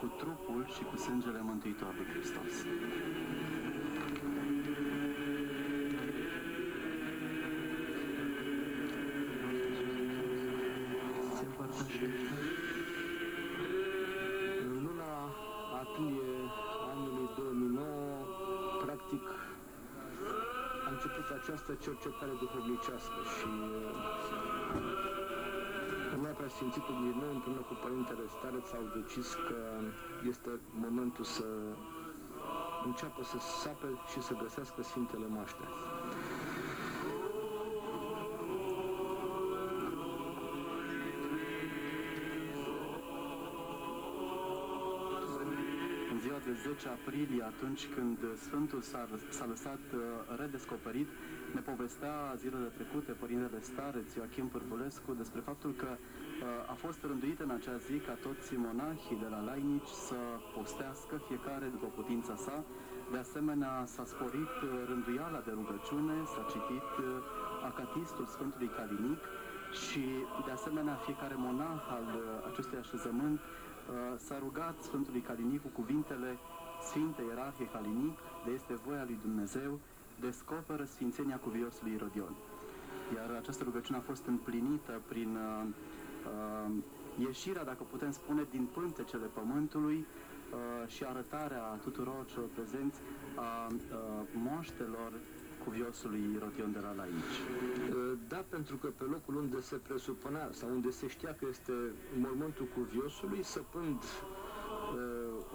cu trupul și cu sângele Mântuitorului Hristos.
Această cercetare duhovnicească și noi preasfințitul din nou împreună cu Părintele Stareț au decis că este momentul să înceapă să sape și să găsească Sfintele Moaște.
10 aprilie, atunci când Sfântul s-a, s-a lăsat uh, redescoperit, ne povestea zilele trecute Părintele Stareț Ioachim Pârvulescu despre faptul că uh, a fost rânduit în acea zi ca toți monahii de la Lainici să postească fiecare după putința sa. De asemenea, s-a sporit uh, rânduiala de rugăciune, s-a citit uh, acatistul Sfântului Calinic și, de asemenea, fiecare monah al uh, acestui așezământ uh, s-a rugat Sfântului Calinic cu cuvintele Sfinte Ierarhie Calinic, de este voia lui Dumnezeu, descoperă Sfințenia Cuviosului Irodion. Iar această rugăciune a fost împlinită prin uh, uh, ieșirea, dacă putem spune, din pântecele pământului uh, și arătarea tuturor celor prezenți a uh, moaștelor cuviosului Irodion de la Laici.
Da, pentru că pe locul unde se presupunea sau unde se știa că este mormântul cuviosului, săpând uh,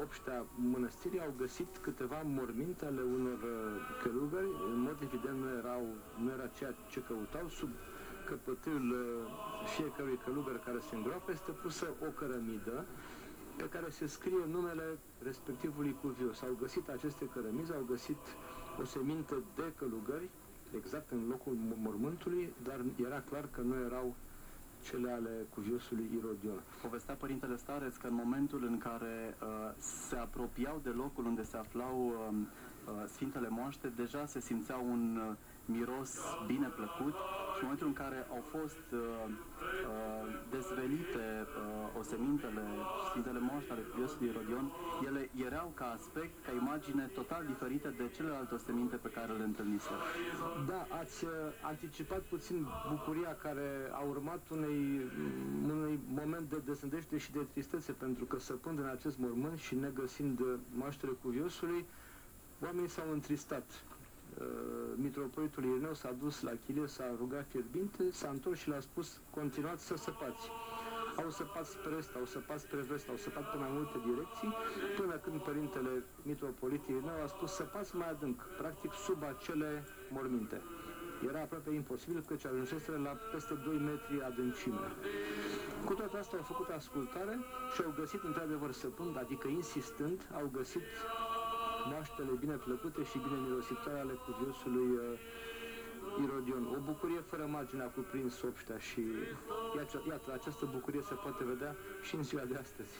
obștea mănăstirii, au găsit câteva morminte ale unor uh, călugări. În mod evident nu, erau, nu era ceea ce căutau. Sub căpătâiul uh, fiecărui călugăr care se îngroapă este pusă o cărămidă pe care se scrie numele respectivului cuvios. Au găsit aceste cărămizi, au găsit o semintă de călugări, exact în locul mormântului, dar era clar că nu erau cele ale cuviosului Irodion.
Povestea Părintele Stareț că în momentul în care uh, se apropiau de locul unde se aflau uh, uh, Sfintele Moaște, deja se simțea un uh, miros bine plăcut și în momentul în care au fost uh, uh, dezvelite uh, osemintele Sfintele Moaște ale Cuviosului Irodion, ele erau ca aspect, ca imagine total diferită de celelalte oseminte pe care le întâlnise.
Da, ați uh, anticipat puțin bucuria care a urmat unei, unui moment de desândește și de tristețe, pentru că săpând în acest mormânt și negăsind uh, moaștele cuviosului, oamenii s-au întristat. Uh, mitropolitul Irineu s-a dus la Chilie, s-a rugat fierbinte, s-a întors și le-a spus, continuați să săpați. Au săpat spre est, au săpat spre vest, au săpat pe mai multe direcții, până când părintele mitropolit Irineu a spus, săpați mai adânc, practic sub acele morminte. Era aproape imposibil căci ajunseseră la peste 2 metri adâncime. Cu toate astea au făcut ascultare și au găsit într-adevăr săpând, adică insistând, au găsit moaștele bine plăcute și bine mirositoare ale cuviosului uh, Irodion. O bucurie fără margine a cuprins Opștea și iată, iată, această bucurie se poate vedea și în ziua de astăzi.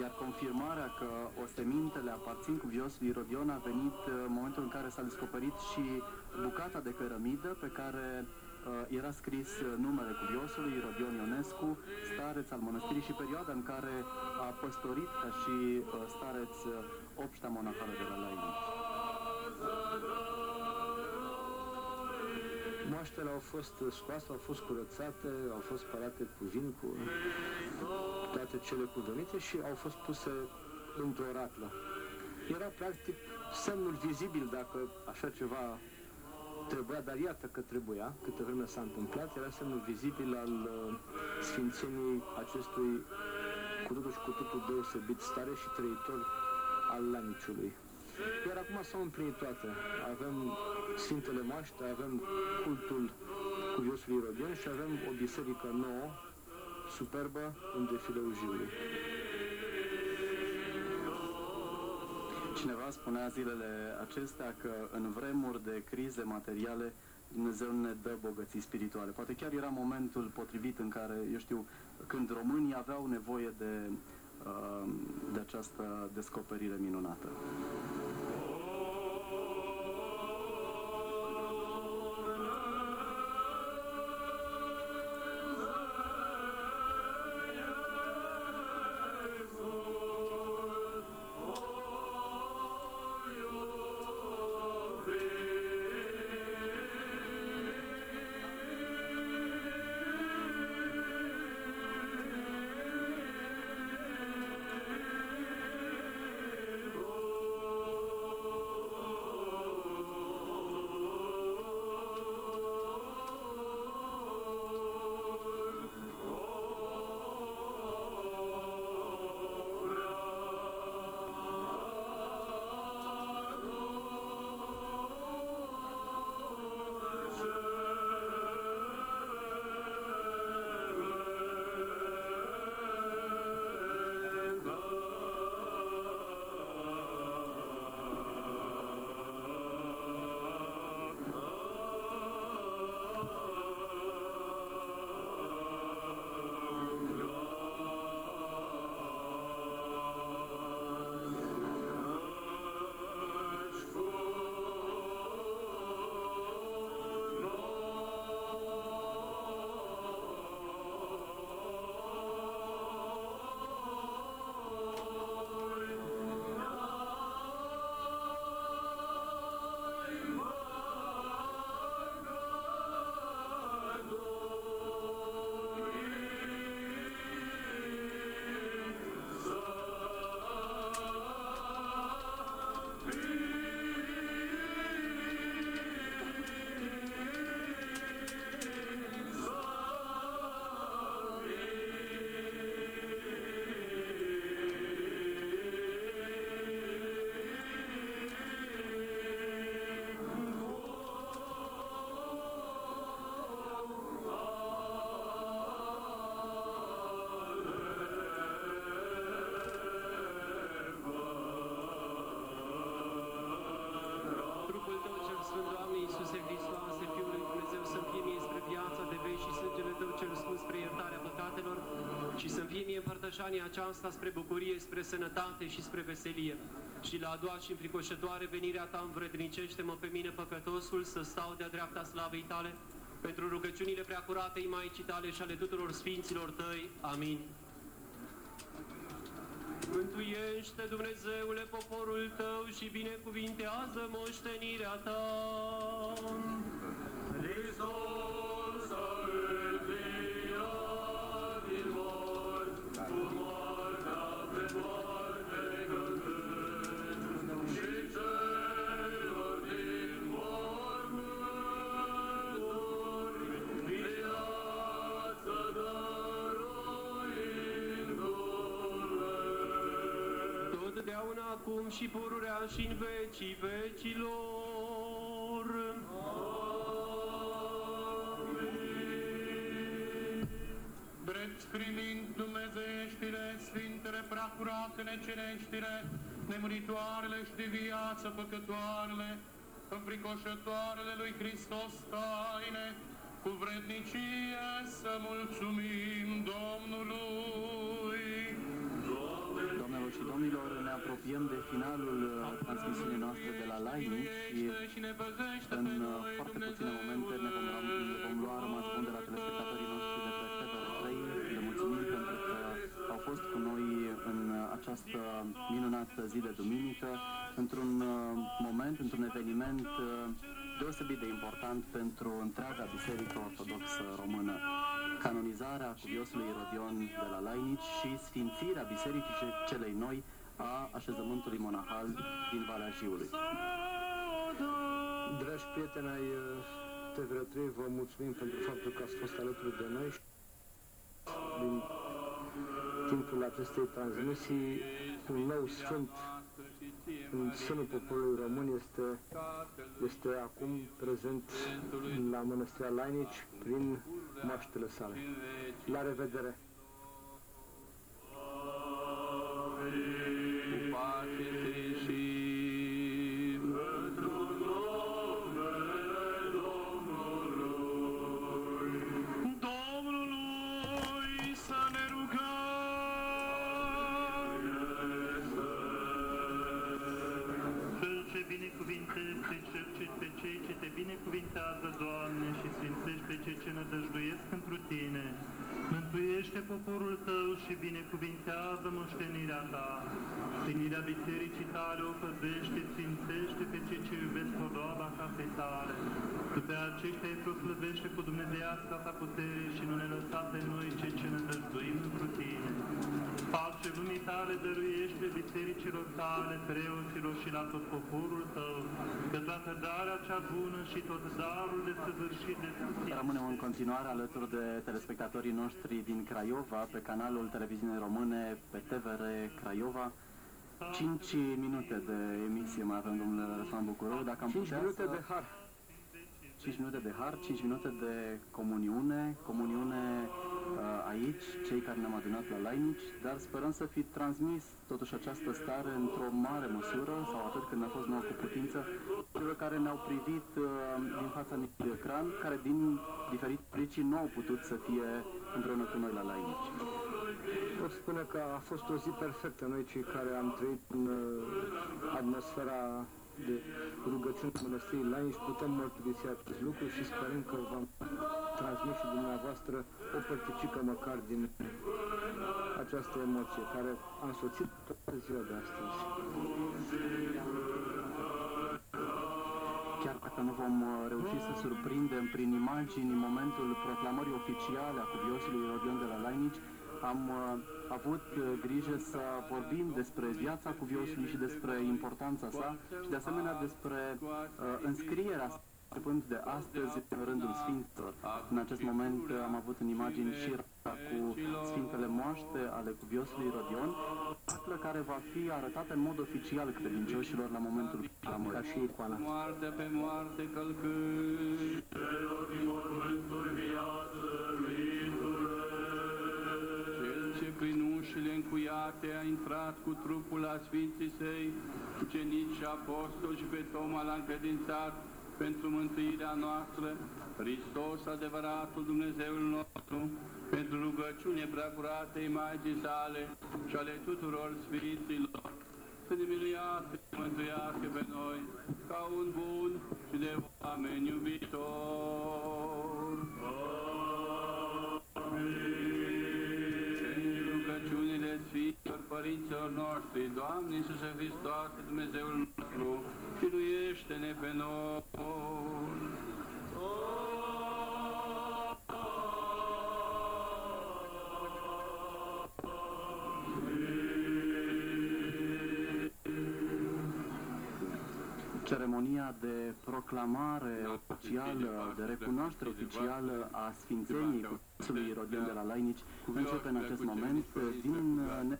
Iar confirmarea că osemintele aparțin cu viosului Irodion a venit uh, în momentul în care s-a descoperit și bucata de cărămidă pe care uh, era scris uh, numele cuviosului Irodion Ionescu, stareț al mănăstirii și perioada în care a păstorit ca și uh, stareț uh, obștea monahală de la Lainici.
Moaștele au fost scoase, au fost curățate, au fost spălate cu vin, cu toate cele cuvenite și au fost puse într-o raclă. Era practic semnul vizibil dacă așa ceva trebuia, dar iată că trebuia, câte vreme s-a întâmplat, era semnul vizibil al uh, sfințeniei acestui cu totul și cu totul deosebit stare și trăitor al Laniciului. Iar acum s-au împlinit toate. Avem Sfintele Maște, avem cultul cuviosului Rodion și avem o biserică nouă, superbă, în defileu Jiului.
Cineva spunea zilele acestea că în vremuri de crize materiale Dumnezeu ne dă bogății spirituale. Poate chiar era momentul potrivit în care, eu știu, când românii aveau nevoie de, uh, de această descoperire minunată.
Și să-mi fie mie împărtășania aceasta spre bucurie, spre sănătate și spre veselie. Și la a doua și înfricoșătoare venirea Ta învrednicește-mă pe mine păcătosul să stau de-a dreapta slavei Tale pentru rugăciunile preacuratei Maicii Tale și ale tuturor Sfinților Tăi. Amin. Mântuiește, Dumnezeule, poporul Tău și binecuvintează moștenirea Ta.
Și
pururea și în vecii vecilor.
Drept primind Dumnezeieștile, Sfintele, Preacurate, Necereștile, nemuritoarele și de viață păcătoarele, înfricoșătoarele lui Hristos taine, cu vrednicie să mulțumim Domnului.
Doamnelor și domnilor, ne apropiem de finalul uh, transmisiunii noastre de la Laini și
și ne păzește
în
pe
uh,
noi,
foarte puține momente ne vom, ne vom lua rămas bun de la telespectatorii noștri de pe TVR3. Le mulțumim pentru că au fost cu noi în uh, această minunată zi de duminică, într-un uh, moment, într-un eveniment uh, deosebit de important pentru întreaga Biserică Ortodoxă Română. Canonizarea cuviosului Rodion de la Lainici și sfințirea Bisericii ce- celei noi a așezământului monahal din Valea Jiului.
Dragi prieteni ai uh, TVR3, vă mulțumim pentru faptul că ați fost alături de noi și din timpul acestei transmisii un nou sfânt în sânul poporului român este, este acum prezent la Mănăstirea Lainici prin moaștele sale. La revedere!
Cu pace
Mântuiește poporul Tău și binecuvintează moștenirea Ta. Stenirea bisericii Tale o păzește, sfințește pe cei ce iubesc roaba casei Tale. Tu pe aceștia îi proslăvește cu dumnezeiasca Ta putere și nu ne lăsa pe noi cei ce nădăjduim întru Tine. Pace lumii tale dăruiește bisericilor tale, preoților și la tot poporul tău, că toată darea cea bună și tot darul de săvârșit de sfârșit.
Rămânem în continuare alături de telespectatorii noștri din Craiova, pe canalul televiziunii române, pe TVR Craiova. 5 minute de emisie mai avem, domnule Răzvan Bucurău. Dacă am
5
putea
minute
să...
de har.
5 minute de har, 5 minute de comuniune, comuniune uh, aici, cei care ne-am adunat la Lainici, dar sperăm să fi transmis totuși această stare într-o mare măsură, sau atât când a fost nouă cu putință, celor care ne-au privit uh, din fața unui ecran, care din diferite pricini nu au putut să fie împreună cu noi la Lainici.
Pot spune că a fost o zi perfectă noi cei care am trăit în uh, atmosfera de rugăciuni mănăstirii Lainici, putem mărturisi acest lucru și sperăm că v-am transmis și dumneavoastră o părticică măcar din această emoție care a însoțit toată ziua de astăzi.
Chiar dacă nu vom uh, reuși să surprindem prin imagini momentul proclamării oficiale a cuviosului Rodion de la Lainici, am uh, avut uh, grijă să vorbim despre viața cuviosului și despre importanța sa și de asemenea despre uh, înscrierea începând de astăzi în rândul Sfinților. În acest moment uh, am avut în imagini și rata cu Sfintele Moaște ale cuviosului Rodion, află care va fi arătată în mod oficial credincioșilor la momentul proclamării.
Ca și icoana.
moarte pe moarte călcând. Cel prin ușile încuiate a intrat cu trupul la Sfinții Săi, ucenici și apostoli și pe Toma l-a încredințat pentru mântuirea noastră, Hristos, adevăratul Dumnezeul nostru, pentru rugăciune preacuratei Maicii sale și ale tuturor Sfinților, să ne miluiască și mântuiască pe noi ca un bun și de oameni iubitor. În rugăciunile Sfinților Părinților noștri, Doamne Iisuse Hristos, Dumnezeul nostru, miluiește-ne pe noi.
Ceremonia de proclamare oficială, de recunoaștere oficială a Sfințeniei Cuviosului Rodion de la Lainici începe în acest moment din ne-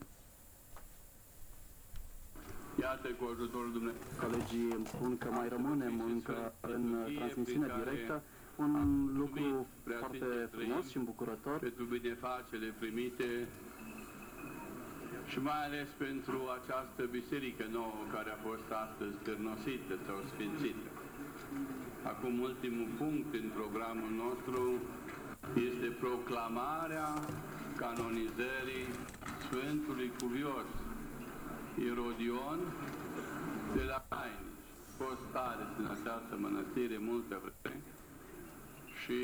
Iată cu ajutorul Dumnezeu.
Colegii îmi spun că mai rămânem încă în transmisiune directă. Un lucru foarte frumos și îmbucurător.
Pentru binefacele primite și mai ales pentru această biserică nouă care a fost astăzi cârnosită sau sfințită. Acum ultimul punct în programul nostru este proclamarea canonizării Sfântului Cuvios Irodion de la Hainici. Fost tare în această mănăstire multă vreme și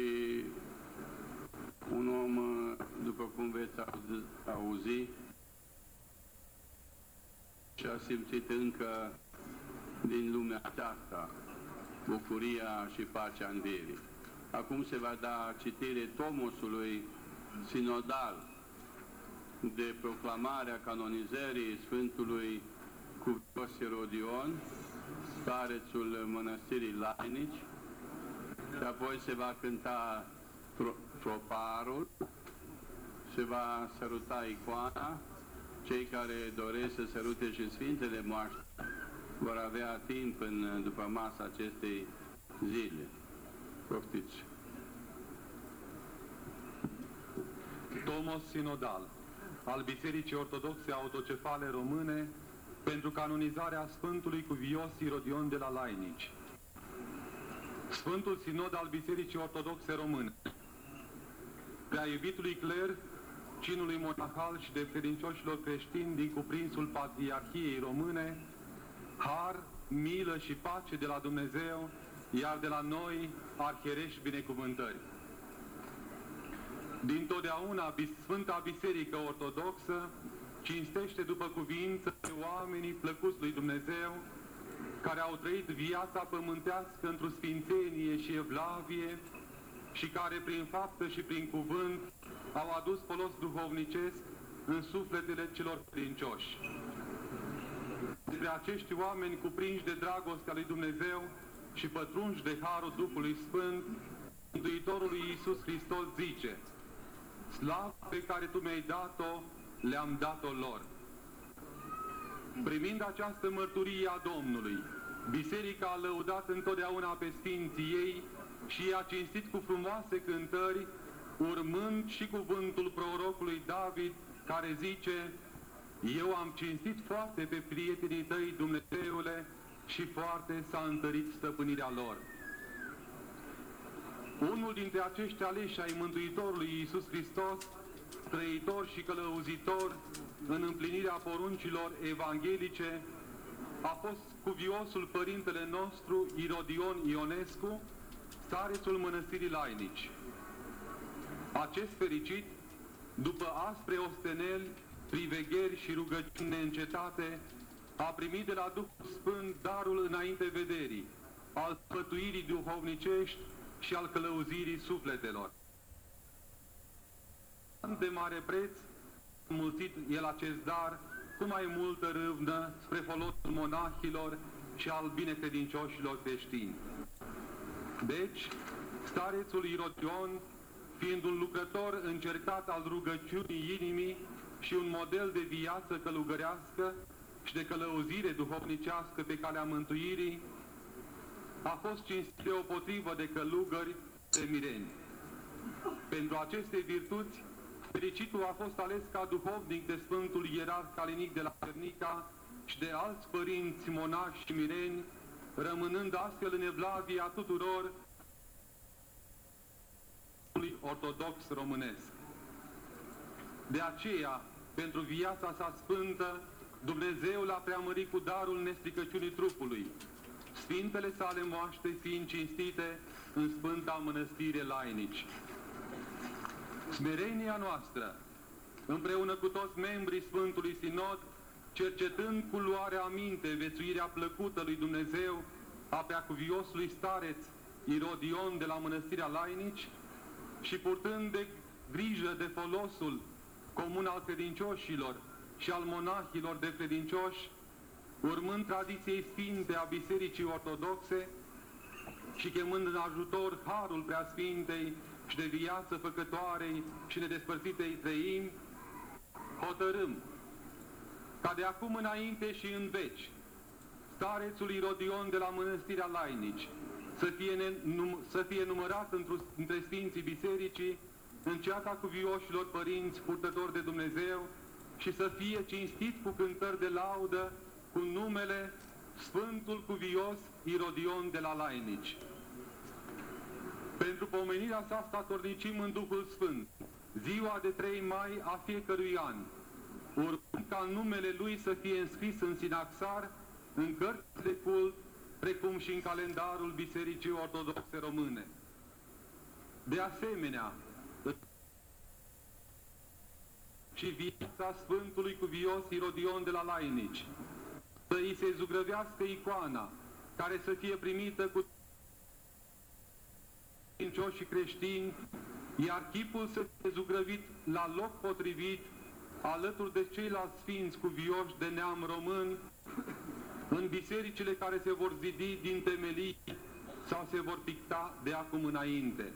un om, după cum veți auzi, auzi și a simțit încă din lumea aceasta bucuria și pacea învierii. Acum se va da citire Tomosului sinodal de proclamarea canonizării Sfântului Cuvios Rodion, starețul mănăstirii Lainici, și apoi se va cânta troparul, se va săruta icoana, cei care doresc să sărute și Sfintele Moaște vor avea timp în, după masa acestei zile. Poftiți!
Tomos Sinodal al Bisericii Ortodoxe Autocefale Române pentru canonizarea Sfântului Cuvios Irodion de la Lainici. Sfântul Sinod al Bisericii Ortodoxe Române, prea iubitului cler, cinului monahal și de credincioșilor creștini din cuprinsul Patriarhiei Române, har, milă și pace de la Dumnezeu, iar de la noi arhierești binecuvântări. Din totdeauna Sfânta Biserică Ortodoxă cinstește după cuvință pe oamenii plăcuți lui Dumnezeu, care au trăit viața pământească într-o sfințenie și evlavie și care prin faptă și prin cuvânt au adus folos duhovnicesc în sufletele celor credincioși. Despre acești oameni cuprinși de dragostea lui Dumnezeu și pătrunși de Harul Duhului Sfânt, Mântuitorul lui Iisus Hristos zice, Slav pe care Tu mi-ai dat-o, le-am dat-o lor. Primind această mărturie a Domnului, Biserica a lăudat întotdeauna pe Sfinții ei și i-a cinstit cu frumoase cântări, urmând și cuvântul prorocului David, care zice, Eu am cinstit foarte pe prietenii tăi, Dumnezeule, și foarte s-a întărit stăpânirea lor. Unul dintre acești aleși ai Mântuitorului Iisus Hristos, trăitor și călăuzitor în împlinirea poruncilor evanghelice, a fost cuviosul părintele nostru Irodion Ionescu, starețul mănăstirii Lainici. Acest fericit, după aspre osteneli, privegheri și rugăciuni neîncetate, a primit de la Duhul Sfânt darul înainte vederii, al pătuirii duhovnicești și al călăuzirii sufletelor. De mare preț, mulțit el acest dar cu mai multă râvnă spre folosul monahilor și al binecredincioșilor creștini. Deci, starețul Irotion, fiind un lucrător încercat al rugăciunii inimii și un model de viață călugărească și de călăuzire duhovnicească pe calea mântuirii, a fost cinstit deopotrivă de călugări de mireni. Pentru aceste virtuți, fericitul a fost ales ca duhovnic de Sfântul Ierarh Calinic de la Cernica și de alți părinți monași și mireni, rămânând astfel în evlavia tuturor ortodox românesc. De aceea, pentru viața sa sfântă, Dumnezeu l-a preamărit cu darul nestricăciunii trupului, Sfintele sale moaște fiind cinstite în Sfânta Mănăstire Lainici. Smerenia noastră, împreună cu toți membrii Sfântului Sinod, cercetând cu luarea aminte vețuirea plăcută lui Dumnezeu a preacuviosului stareț Irodion de la Mănăstirea Lainici și purtând de grijă de folosul comun al credincioșilor și al monahilor de credincioși, urmând tradiției sfinte a Bisericii Ortodoxe și chemând în ajutor Harul Preasfintei și de viață făcătoarei și nedespărțitei trăim, hotărâm ca de acum înainte și în veci starețul Irodion de la Mănăstirea Lainici, să fie, ne, num, să fie numărat între Sfinții Bisericii, în ceata cuvioșilor părinți purtători de Dumnezeu și să fie cinstit cu cântări de laudă cu numele Sfântul Cuvios Irodion de la Lainici. Pentru pomenirea sa statornicim în Duhul Sfânt, ziua de 3 mai a fiecărui an, urmând ca numele lui să fie înscris în sinaxar, în cărți de cult, precum și în calendarul Bisericii Ortodoxe Române. De asemenea, și viața Sfântului Cuvios Irodion de la Lainici, să îi se zugrăvească icoana, care să fie primită cu și creștini, iar chipul să fie zugrăvit la loc potrivit, alături de ceilalți sfinți cuvioși de neam român, în bisericile care se vor zidi din temelii sau se vor picta de acum înainte.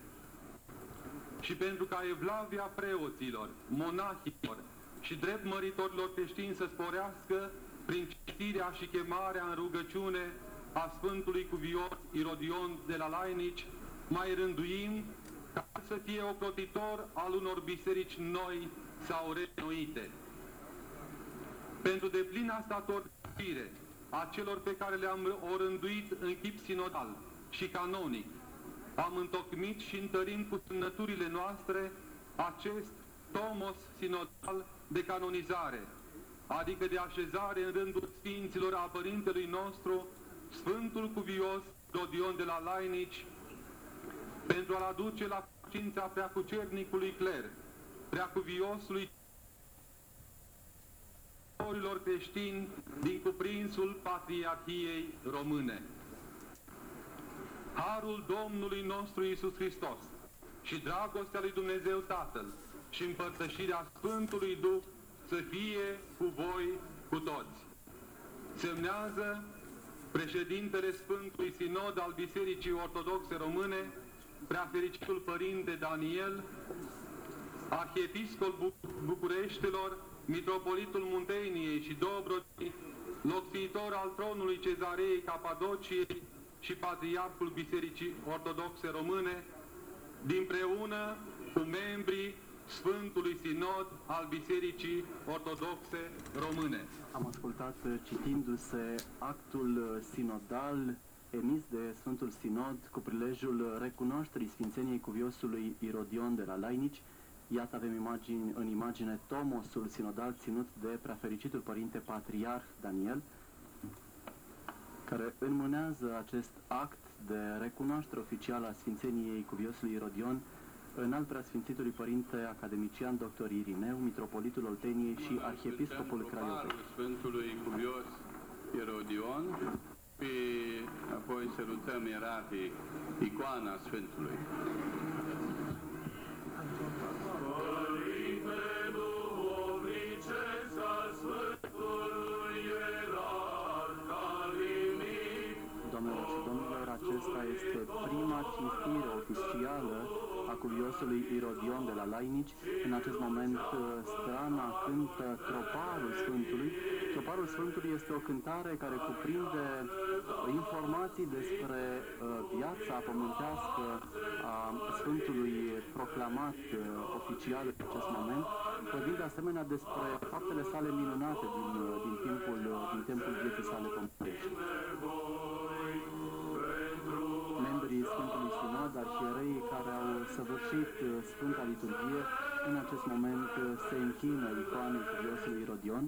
Și pentru ca evlavia preoților, monahilor și drept măritorilor creștini să sporească prin citirea și chemarea în rugăciune a Sfântului Cuvior Irodion de la Lainici, mai rânduim ca să fie ocrotitor al unor biserici noi sau renoite. Pentru deplina statorire a celor pe care le-am orânduit în chip sinodal și canonic, am întocmit și întărim cu semnăturile noastre acest tomos sinodal de canonizare, adică de așezare în rândul Sfinților a Părintelui nostru, Sfântul Cuvios Dodion de la Lainici, pentru a-l aduce la cucința preacucernicului cler, preacuviosului orilor creștini din cuprinsul Patriarhiei Române. Harul Domnului nostru Isus Hristos și dragostea lui Dumnezeu Tatăl și împărtășirea Sfântului Duh să fie cu voi, cu toți. Semnează președintele Sfântului Sinod al Bisericii Ortodoxe Române, preafericitul Părinte Daniel, Arhiepiscol Bucureștilor, Mitropolitul Munteniei și Dobrogei, locfiitor al tronului Cezarei Capadociei și Patriarhul Bisericii Ortodoxe Române, dinpreună cu membrii Sfântului Sinod al Bisericii Ortodoxe Române.
Am ascultat uh, citindu-se actul uh, sinodal emis de Sfântul Sinod cu prilejul recunoașterii Sfințeniei Cuviosului Irodion de la Lainici. Iată avem imagini, în imagine tomosul sinodal ținut de preafericitul Părinte Patriarh Daniel, care înmânează acest act de recunoaștere oficială a Sfințeniei Cuviosului Irodion în al preasfințitului Părinte Academician Dr. Irineu, Mitropolitul Olteniei și Arhiepiscopul Craiovei.
Sfântului Cuvios Irodion și apoi sărutăm ierarhii icoana Sfântului.
Doamnelor și domnilor, acesta este prima cinstire oficială a cuviosului Irodion de la Lainici. În acest moment uh, strana cântă Troparul Sfântului. Troparul Sfântului este o cântare care cuprinde informații despre uh, viața pământească a Sfântului proclamat uh, oficial în acest moment, vorbind de asemenea despre faptele sale minunate din, din timpul, din timpul vieții sale pământești membrii Sfântului Sinod, arhierei care au săvârșit uh, Sfânta Liturghie, în acest moment uh, se închină icoanei Cuviosului Irodion.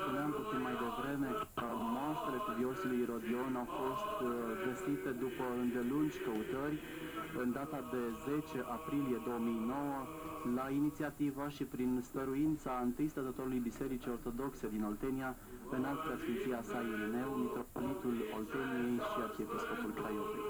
Spuneam puțin mai devreme că moaștele Cuviosului Irodion au fost uh, găsite după îndelungi căutări în data de 10 aprilie 2009 la inițiativa și prin stăruința întâi stătătorului Bisericii Ortodoxe din Oltenia, în alt preasfinția sa Irineu, Mitropolitul Olteniei și Arhiepiscopul Craiovei.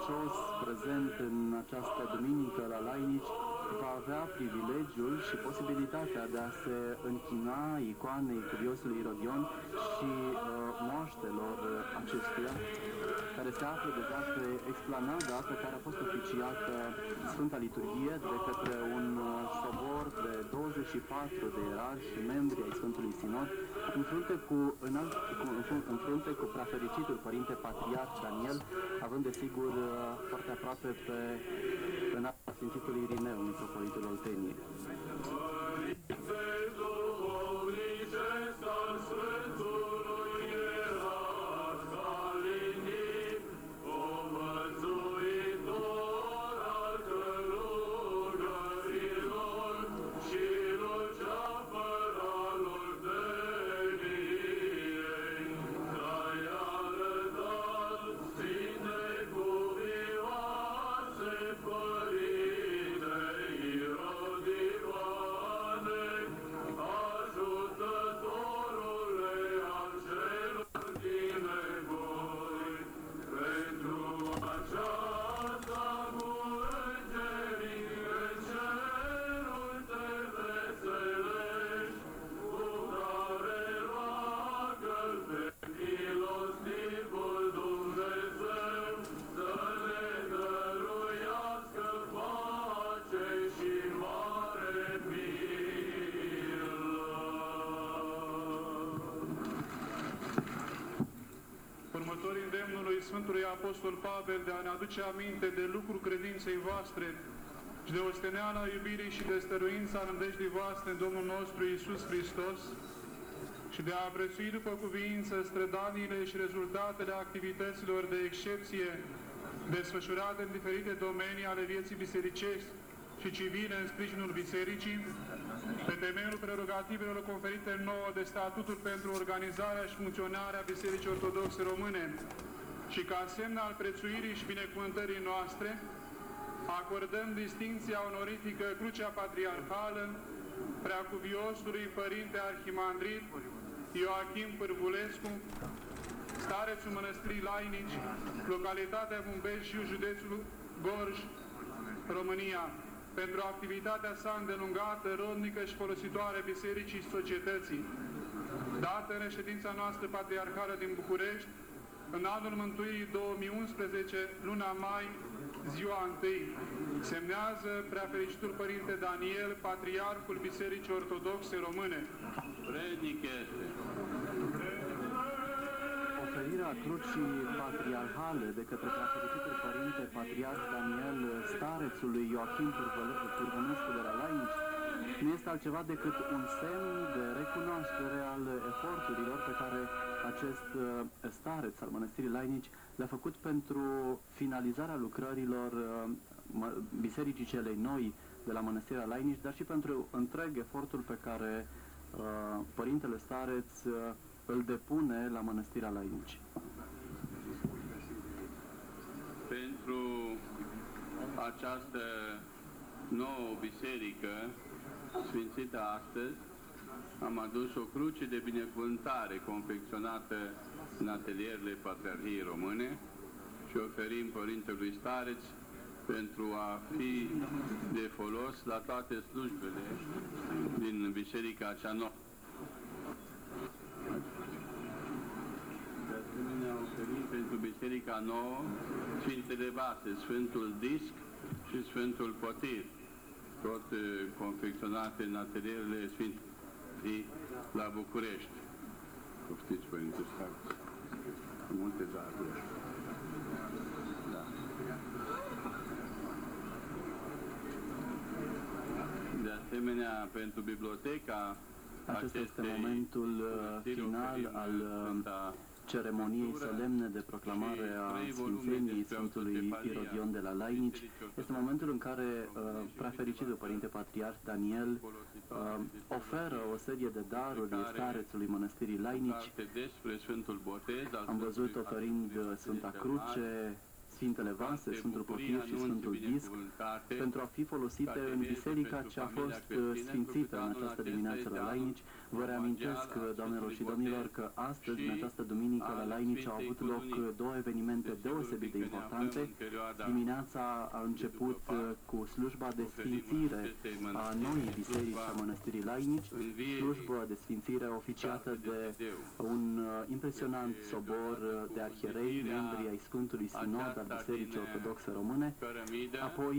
Credincios prezent în această duminică la Lainici va avea privilegiul și posibilitatea de a se închina icoanei curiosului Irodion și uh, moaștelor acestuia, care se află deja pe explanada pe care a fost oficiată Sfânta Liturghie de către un uh, sobor de 24 de erari și membri ai Sfântului Sinod, în frunte cu, în, alt, cu, în frunte cu prafericitul Părinte Patriarh Daniel, având desigur uh, foarte aproape pe în Sfințitul Irineu, Mitropolitul Olteniei.
Aduce aminte de lucrul credinței voastre și de osteneala iubirii și de stăruința nădejdii voastre în Domnul nostru Iisus Hristos și de a prețui după cuvință strădaniile și rezultatele activităților de excepție desfășurate în diferite domenii ale vieții bisericești și civile în sprijinul bisericii, pe temeiul prerogativelor conferite nouă de statutul pentru organizarea și funcționarea Bisericii Ortodoxe Române, și ca semn al prețuirii și binecuvântării noastre, acordăm distinția onorifică Crucea Patriarhală Preacuviosului Părinte Arhimandrit Ioachim Pârvulescu, starețul Mănăstirii Lainici, localitatea Vumbeșiu, județul Gorj, România, pentru activitatea sa îndelungată, rodnică și folositoare bisericii și societății, dată în reședința noastră patriarhală din București, în anul mântuirii 2011, luna mai, ziua 1, semnează preafericitul Părinte Daniel, Patriarhul Bisericii Ortodoxe Române.
Vrednic este.
Oferirea crucii patriarhale de către preafericitul Părinte Patriarh Daniel, starețului Ioachim Pârvănescu de la Lainici, nu este altceva decât un semn de recunoaștere al eforturilor pe care acest uh, stareț al Mănăstirii Lainici le-a făcut pentru finalizarea lucrărilor uh, Bisericii celei noi de la Mănăstirea Lainici, dar și pentru întreg efortul pe care uh, Părintele Stareț îl depune la Mănăstirea Lainici.
Pentru această nouă biserică sfințită astăzi, am adus o cruce de binecuvântare confecționată în atelierele Patriarhiei Române și oferim Părintelui Stareț pentru a fi de folos la toate slujbele din Biserica cea nouă. De asemenea, oferim pentru Biserica nouă Sfintele Vase, Sfântul Disc și Sfântul Potir, tot eh, confecționate în atelierele Sfintele zi la București. Poftiți, Părinte Stacu. Multe daruri. Da. De asemenea, pentru biblioteca
acesta este momentul uh, final al uh, ceremoniei solemne de proclamare a Sfințeniei Sfântului Irodion de la Lainici. Este momentul în care uh, prefericitul Părinte Patriarh Daniel uh, oferă o serie de daruri starețului Mănăstirii Lainici. Am văzut oferind uh, Sfânta Cruce, Sfintele Vase, Sfântul Potir și Sfântul Disc, pentru a fi folosite în biserica ce a fost uh, sfințită în această dimineață la Lainici. Vă reamintesc, uh, doamnelor și domnilor, că astăzi, în această duminică, la Lainici au avut loc uh, două evenimente deosebit de importante. Dimineața a început cu slujba de sfințire a noii biserici a Mănăstirii Lainici, slujbă de sfințire oficiată de un impresionant sobor de arhierei, membri ai Sfântului Sinod al Bisericii Ortodoxe Române. Apoi,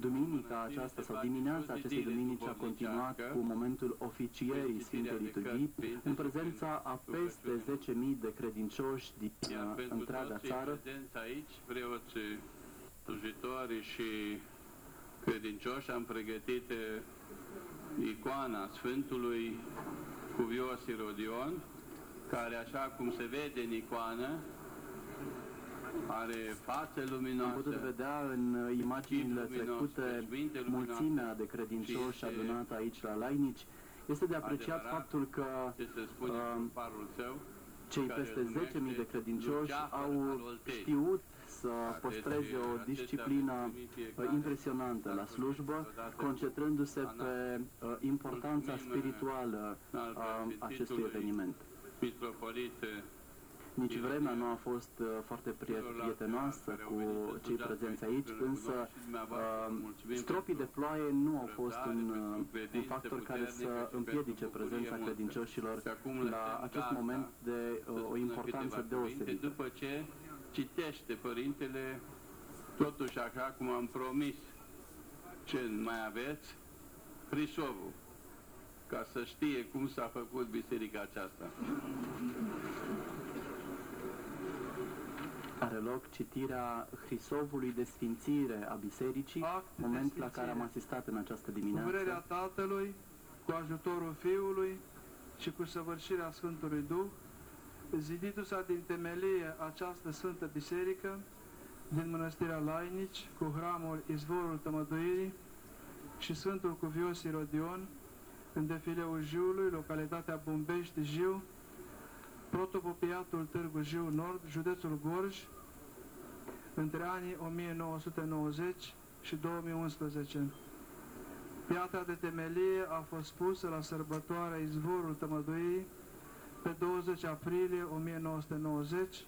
duminica aceasta sau dimineața acestei duminici a continuat cu momentul oficierii Sfintei Liturghii în prezența a peste 10.000 de credincioși din uh, întreaga țară.
aici, preoți, slujitori și credincioși, am pregătit uh, icoana Sfântului Cuvios Irodion, care, așa cum se vede în icoană, are față luminoasă.
Am putut vedea în uh, imaginile trecute mulțimea de credincioși adunată aici la Lainici. Este de apreciat faptul că uh, cei peste 10.000 de credincioși au știut să păstreze o disciplină uh, impresionantă la slujbă, concentrându-se pe uh, importanța spirituală a acestui eveniment. Nici vremea nu a fost uh, foarte prietenoasă cu cei prezenți aici, însă uh, stropii de ploaie nu au fost un, uh, un factor care să împiedice prezența credincioșilor la acest moment de uh, o importanță deosebită.
După ce citește Părintele, totuși așa cum am promis, ce mai aveți, Hrisovul, ca să știe cum s-a făcut biserica aceasta.
Are loc citirea Hrisovului de Sfințire a Bisericii, moment la care am asistat în această dimineață.
Cu vrerea Tatălui, cu ajutorul Fiului și cu săvârșirea Sfântului Duh, ziditu-s-a din temelie această Sfântă Biserică, din Mănăstirea Lainici, cu hramul Izvorul Tămăduirii și Sfântul Cuvios Irodion, în defileul Jiului, localitatea Bumbești, Jiu, protopopiatul Târgu Jiu Nord, județul Gorj, între anii 1990 și 2011. Piatra de temelie a fost pusă la sărbătoarea Izvorul Tămăduirii pe 20 aprilie 1990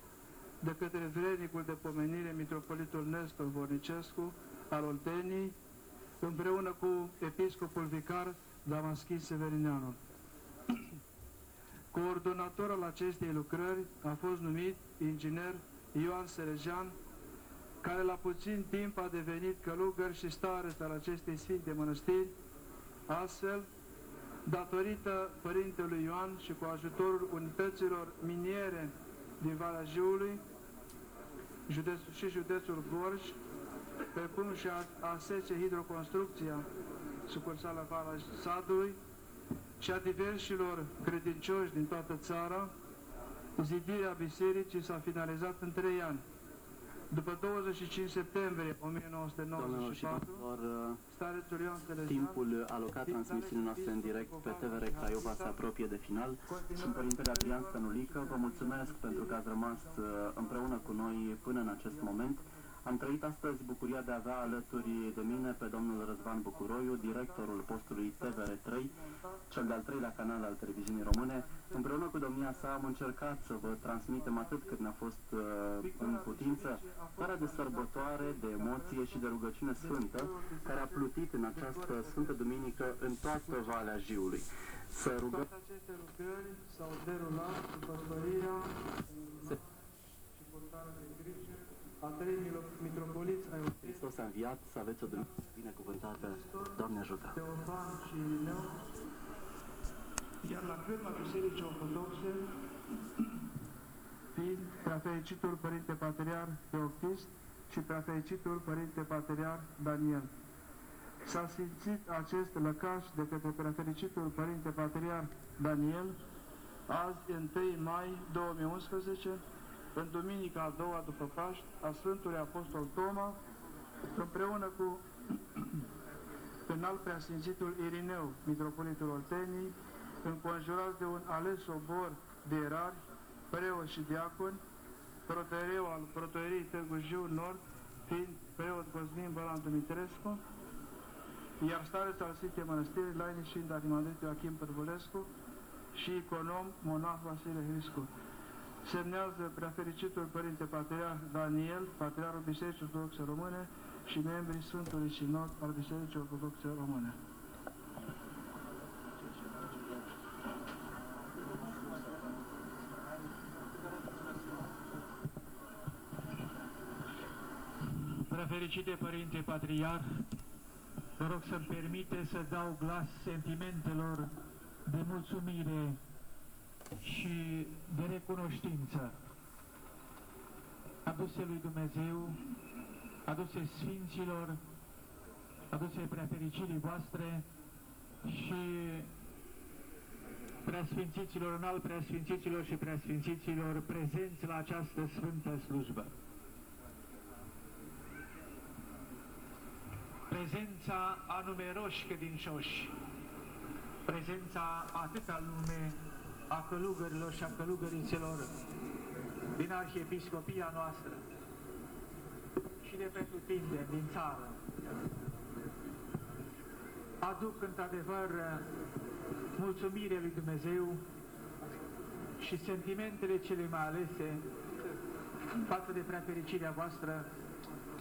de către vrednicul de pomenire Mitropolitul Nestor Vornicescu al Olteniei, împreună cu episcopul vicar Damaschin Severineanu. Coordonator al acestei lucrări a fost numit inginer Ioan Serejan, care la puțin timp a devenit călugăr și stareț al acestei Sfinte Mănăstiri, astfel, datorită Părintelui Ioan și cu ajutorul unităților miniere din Valea Jiului județul, și județul Gorj, precum și a ASECE Hidroconstrucția, sucursală Valea Sadului, și a diversilor credincioși din toată țara, zidirea bisericii s-a finalizat în trei ani. După 25 septembrie 1994, starețul Ioan Selezan,
timpul alocat transmisiunii noastre în direct pe TVR Craiova se apropie de final. Sunt Părintele Adrian Stănulică. Vă mulțumesc pentru că ați rămas uh, împreună cu noi până în acest moment. Am trăit astăzi bucuria de a avea alături de mine pe domnul Răzvan Bucuroiu, directorul postului TVR3, cel de-al treilea canal al televiziunii române. Împreună cu domnia sa am încercat să vă transmitem atât cât ne-a fost uh, în putință, starea de sărbătoare, de emoție și de rugăciune sfântă, care a plutit în această Sfântă Duminică în toată Valea Jiului. Să rugăm...
Toate aceste lucrări s-au derulat cu păstorirea și portarea de grijă a trei mitropoliți ai
Hristos a înviat, să aveți o Dumnezeu binecuvântată. Doamne ajută!
Teofan și Irineu, iar la crâma Bisericii Ortodoxe, fiind preafericitul Părinte Patriar Teoctist și preafericitul Părinte Patriar Daniel. S-a simțit acest lăcaș de către preafericitul Părinte Patriar Daniel azi, 1 mai 2011, în duminica a doua după Paști a Sfântului Apostol Toma, împreună cu înalt preasfințitul Irineu, mitropolitul Oltenii, înconjurați de un ales obor de erari, preoți și diaconi, protoereu al protoierii Târgu Jiu Nord, fiind preot Cosmin Balan Dumitrescu, iar stareț al Sfintei Mănăstiri, Laini Sfânt Arhimandrit Joachim Pârvulescu și econom monah Vasile Hriscu. Semnează preafericitul Părinte Patriarh Daniel, Patriarhul Bisericii Ortodoxe Române și membrii Sfântului Sinod al Bisericii Ortodoxe Române.
Prefericite Părinte Patriar, vă rog să-mi permite să dau glas sentimentelor de mulțumire și de recunoștință aduse lui Dumnezeu, aduse Sfinților, aduse preafericirii voastre și preasfințiților, înalt preasfințiților și preasfințiților prezenți la această sfântă slujbă. prezența a numeroși credincioși, prezența atâta lume a călugărilor și a călugărițelor din arhiepiscopia noastră și de pentru tinde din țară. Aduc într-adevăr mulțumire lui Dumnezeu și sentimentele cele mai alese față de preafericirea voastră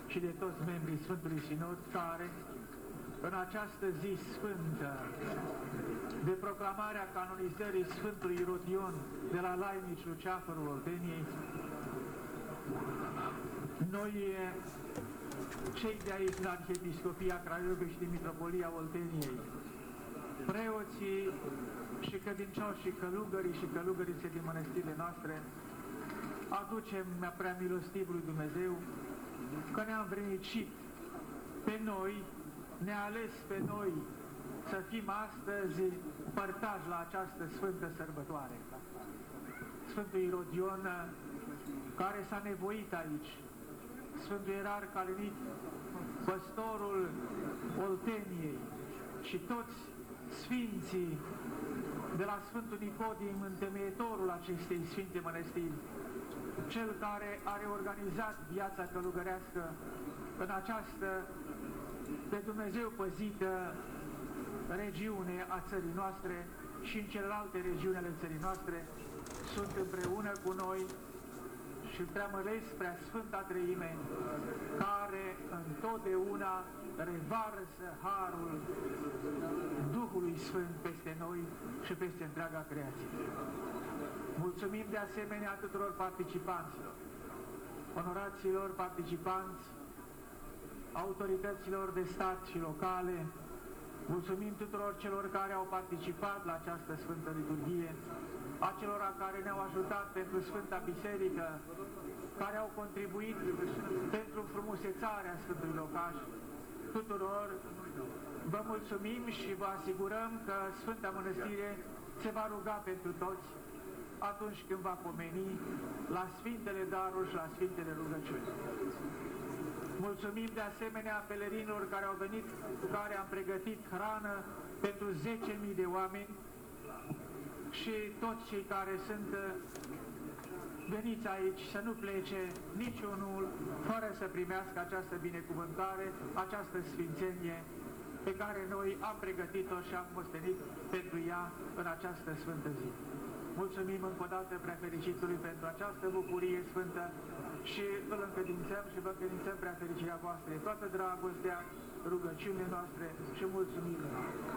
și de toți membrii Sfântului Sinod care în această zi sfântă de proclamarea canonizării Sfântului Rodion de la Lainici Luceafărul Olteniei, noi, cei de aici la Arhiepiscopia Craiovei și din Mitropolia Olteniei, preoții și credincioși și călugării și călugărițe din mănăstirile noastre, aducem prea milostivului Dumnezeu că ne-am vrednicit pe noi, ne-a ales pe noi să fim astăzi părtași la această sfântă sărbătoare. Sfântul Irodion, care s-a nevoit aici, Sfântul Erar Calenit, păstorul Olteniei și toți sfinții de la Sfântul Nicodim, întemeietorul acestei sfinte mănăstiri, cel care a reorganizat viața călugărească în această de Dumnezeu păzită regiune a țării noastre și în celelalte regiuni ale țării noastre, sunt împreună cu noi și preamălesc prea Sfânta Treime, care întotdeauna revarsă Harul Duhului Sfânt peste noi și peste întreaga creație. Mulțumim de asemenea tuturor participanților, onoraților participanți, autorităților de stat și locale, mulțumim tuturor celor care au participat la această Sfântă Liturghie, acelora care ne-au ajutat pentru Sfânta Biserică, care au contribuit pentru frumusețarea Sfântului Locaș, tuturor vă mulțumim și vă asigurăm că Sfânta Mănăstire se va ruga pentru toți, atunci când va pomeni la Sfintele Daruri și la Sfintele Rugăciuni. Mulțumim de asemenea pelerinilor care au venit, cu care am pregătit hrană pentru 10.000 de oameni și toți cei care sunt uh, veniți aici să nu plece niciunul fără să primească această binecuvântare, această sfințenie pe care noi am pregătit-o și am mostenit pentru ea în această sfântă zi. Mulțumim încă o dată prefericitului pentru această bucurie sfântă și îl încredințăm și vă încredințăm prea fericirea voastră, toată dragostea, rugăciunile noastre și mulțumirile noastre.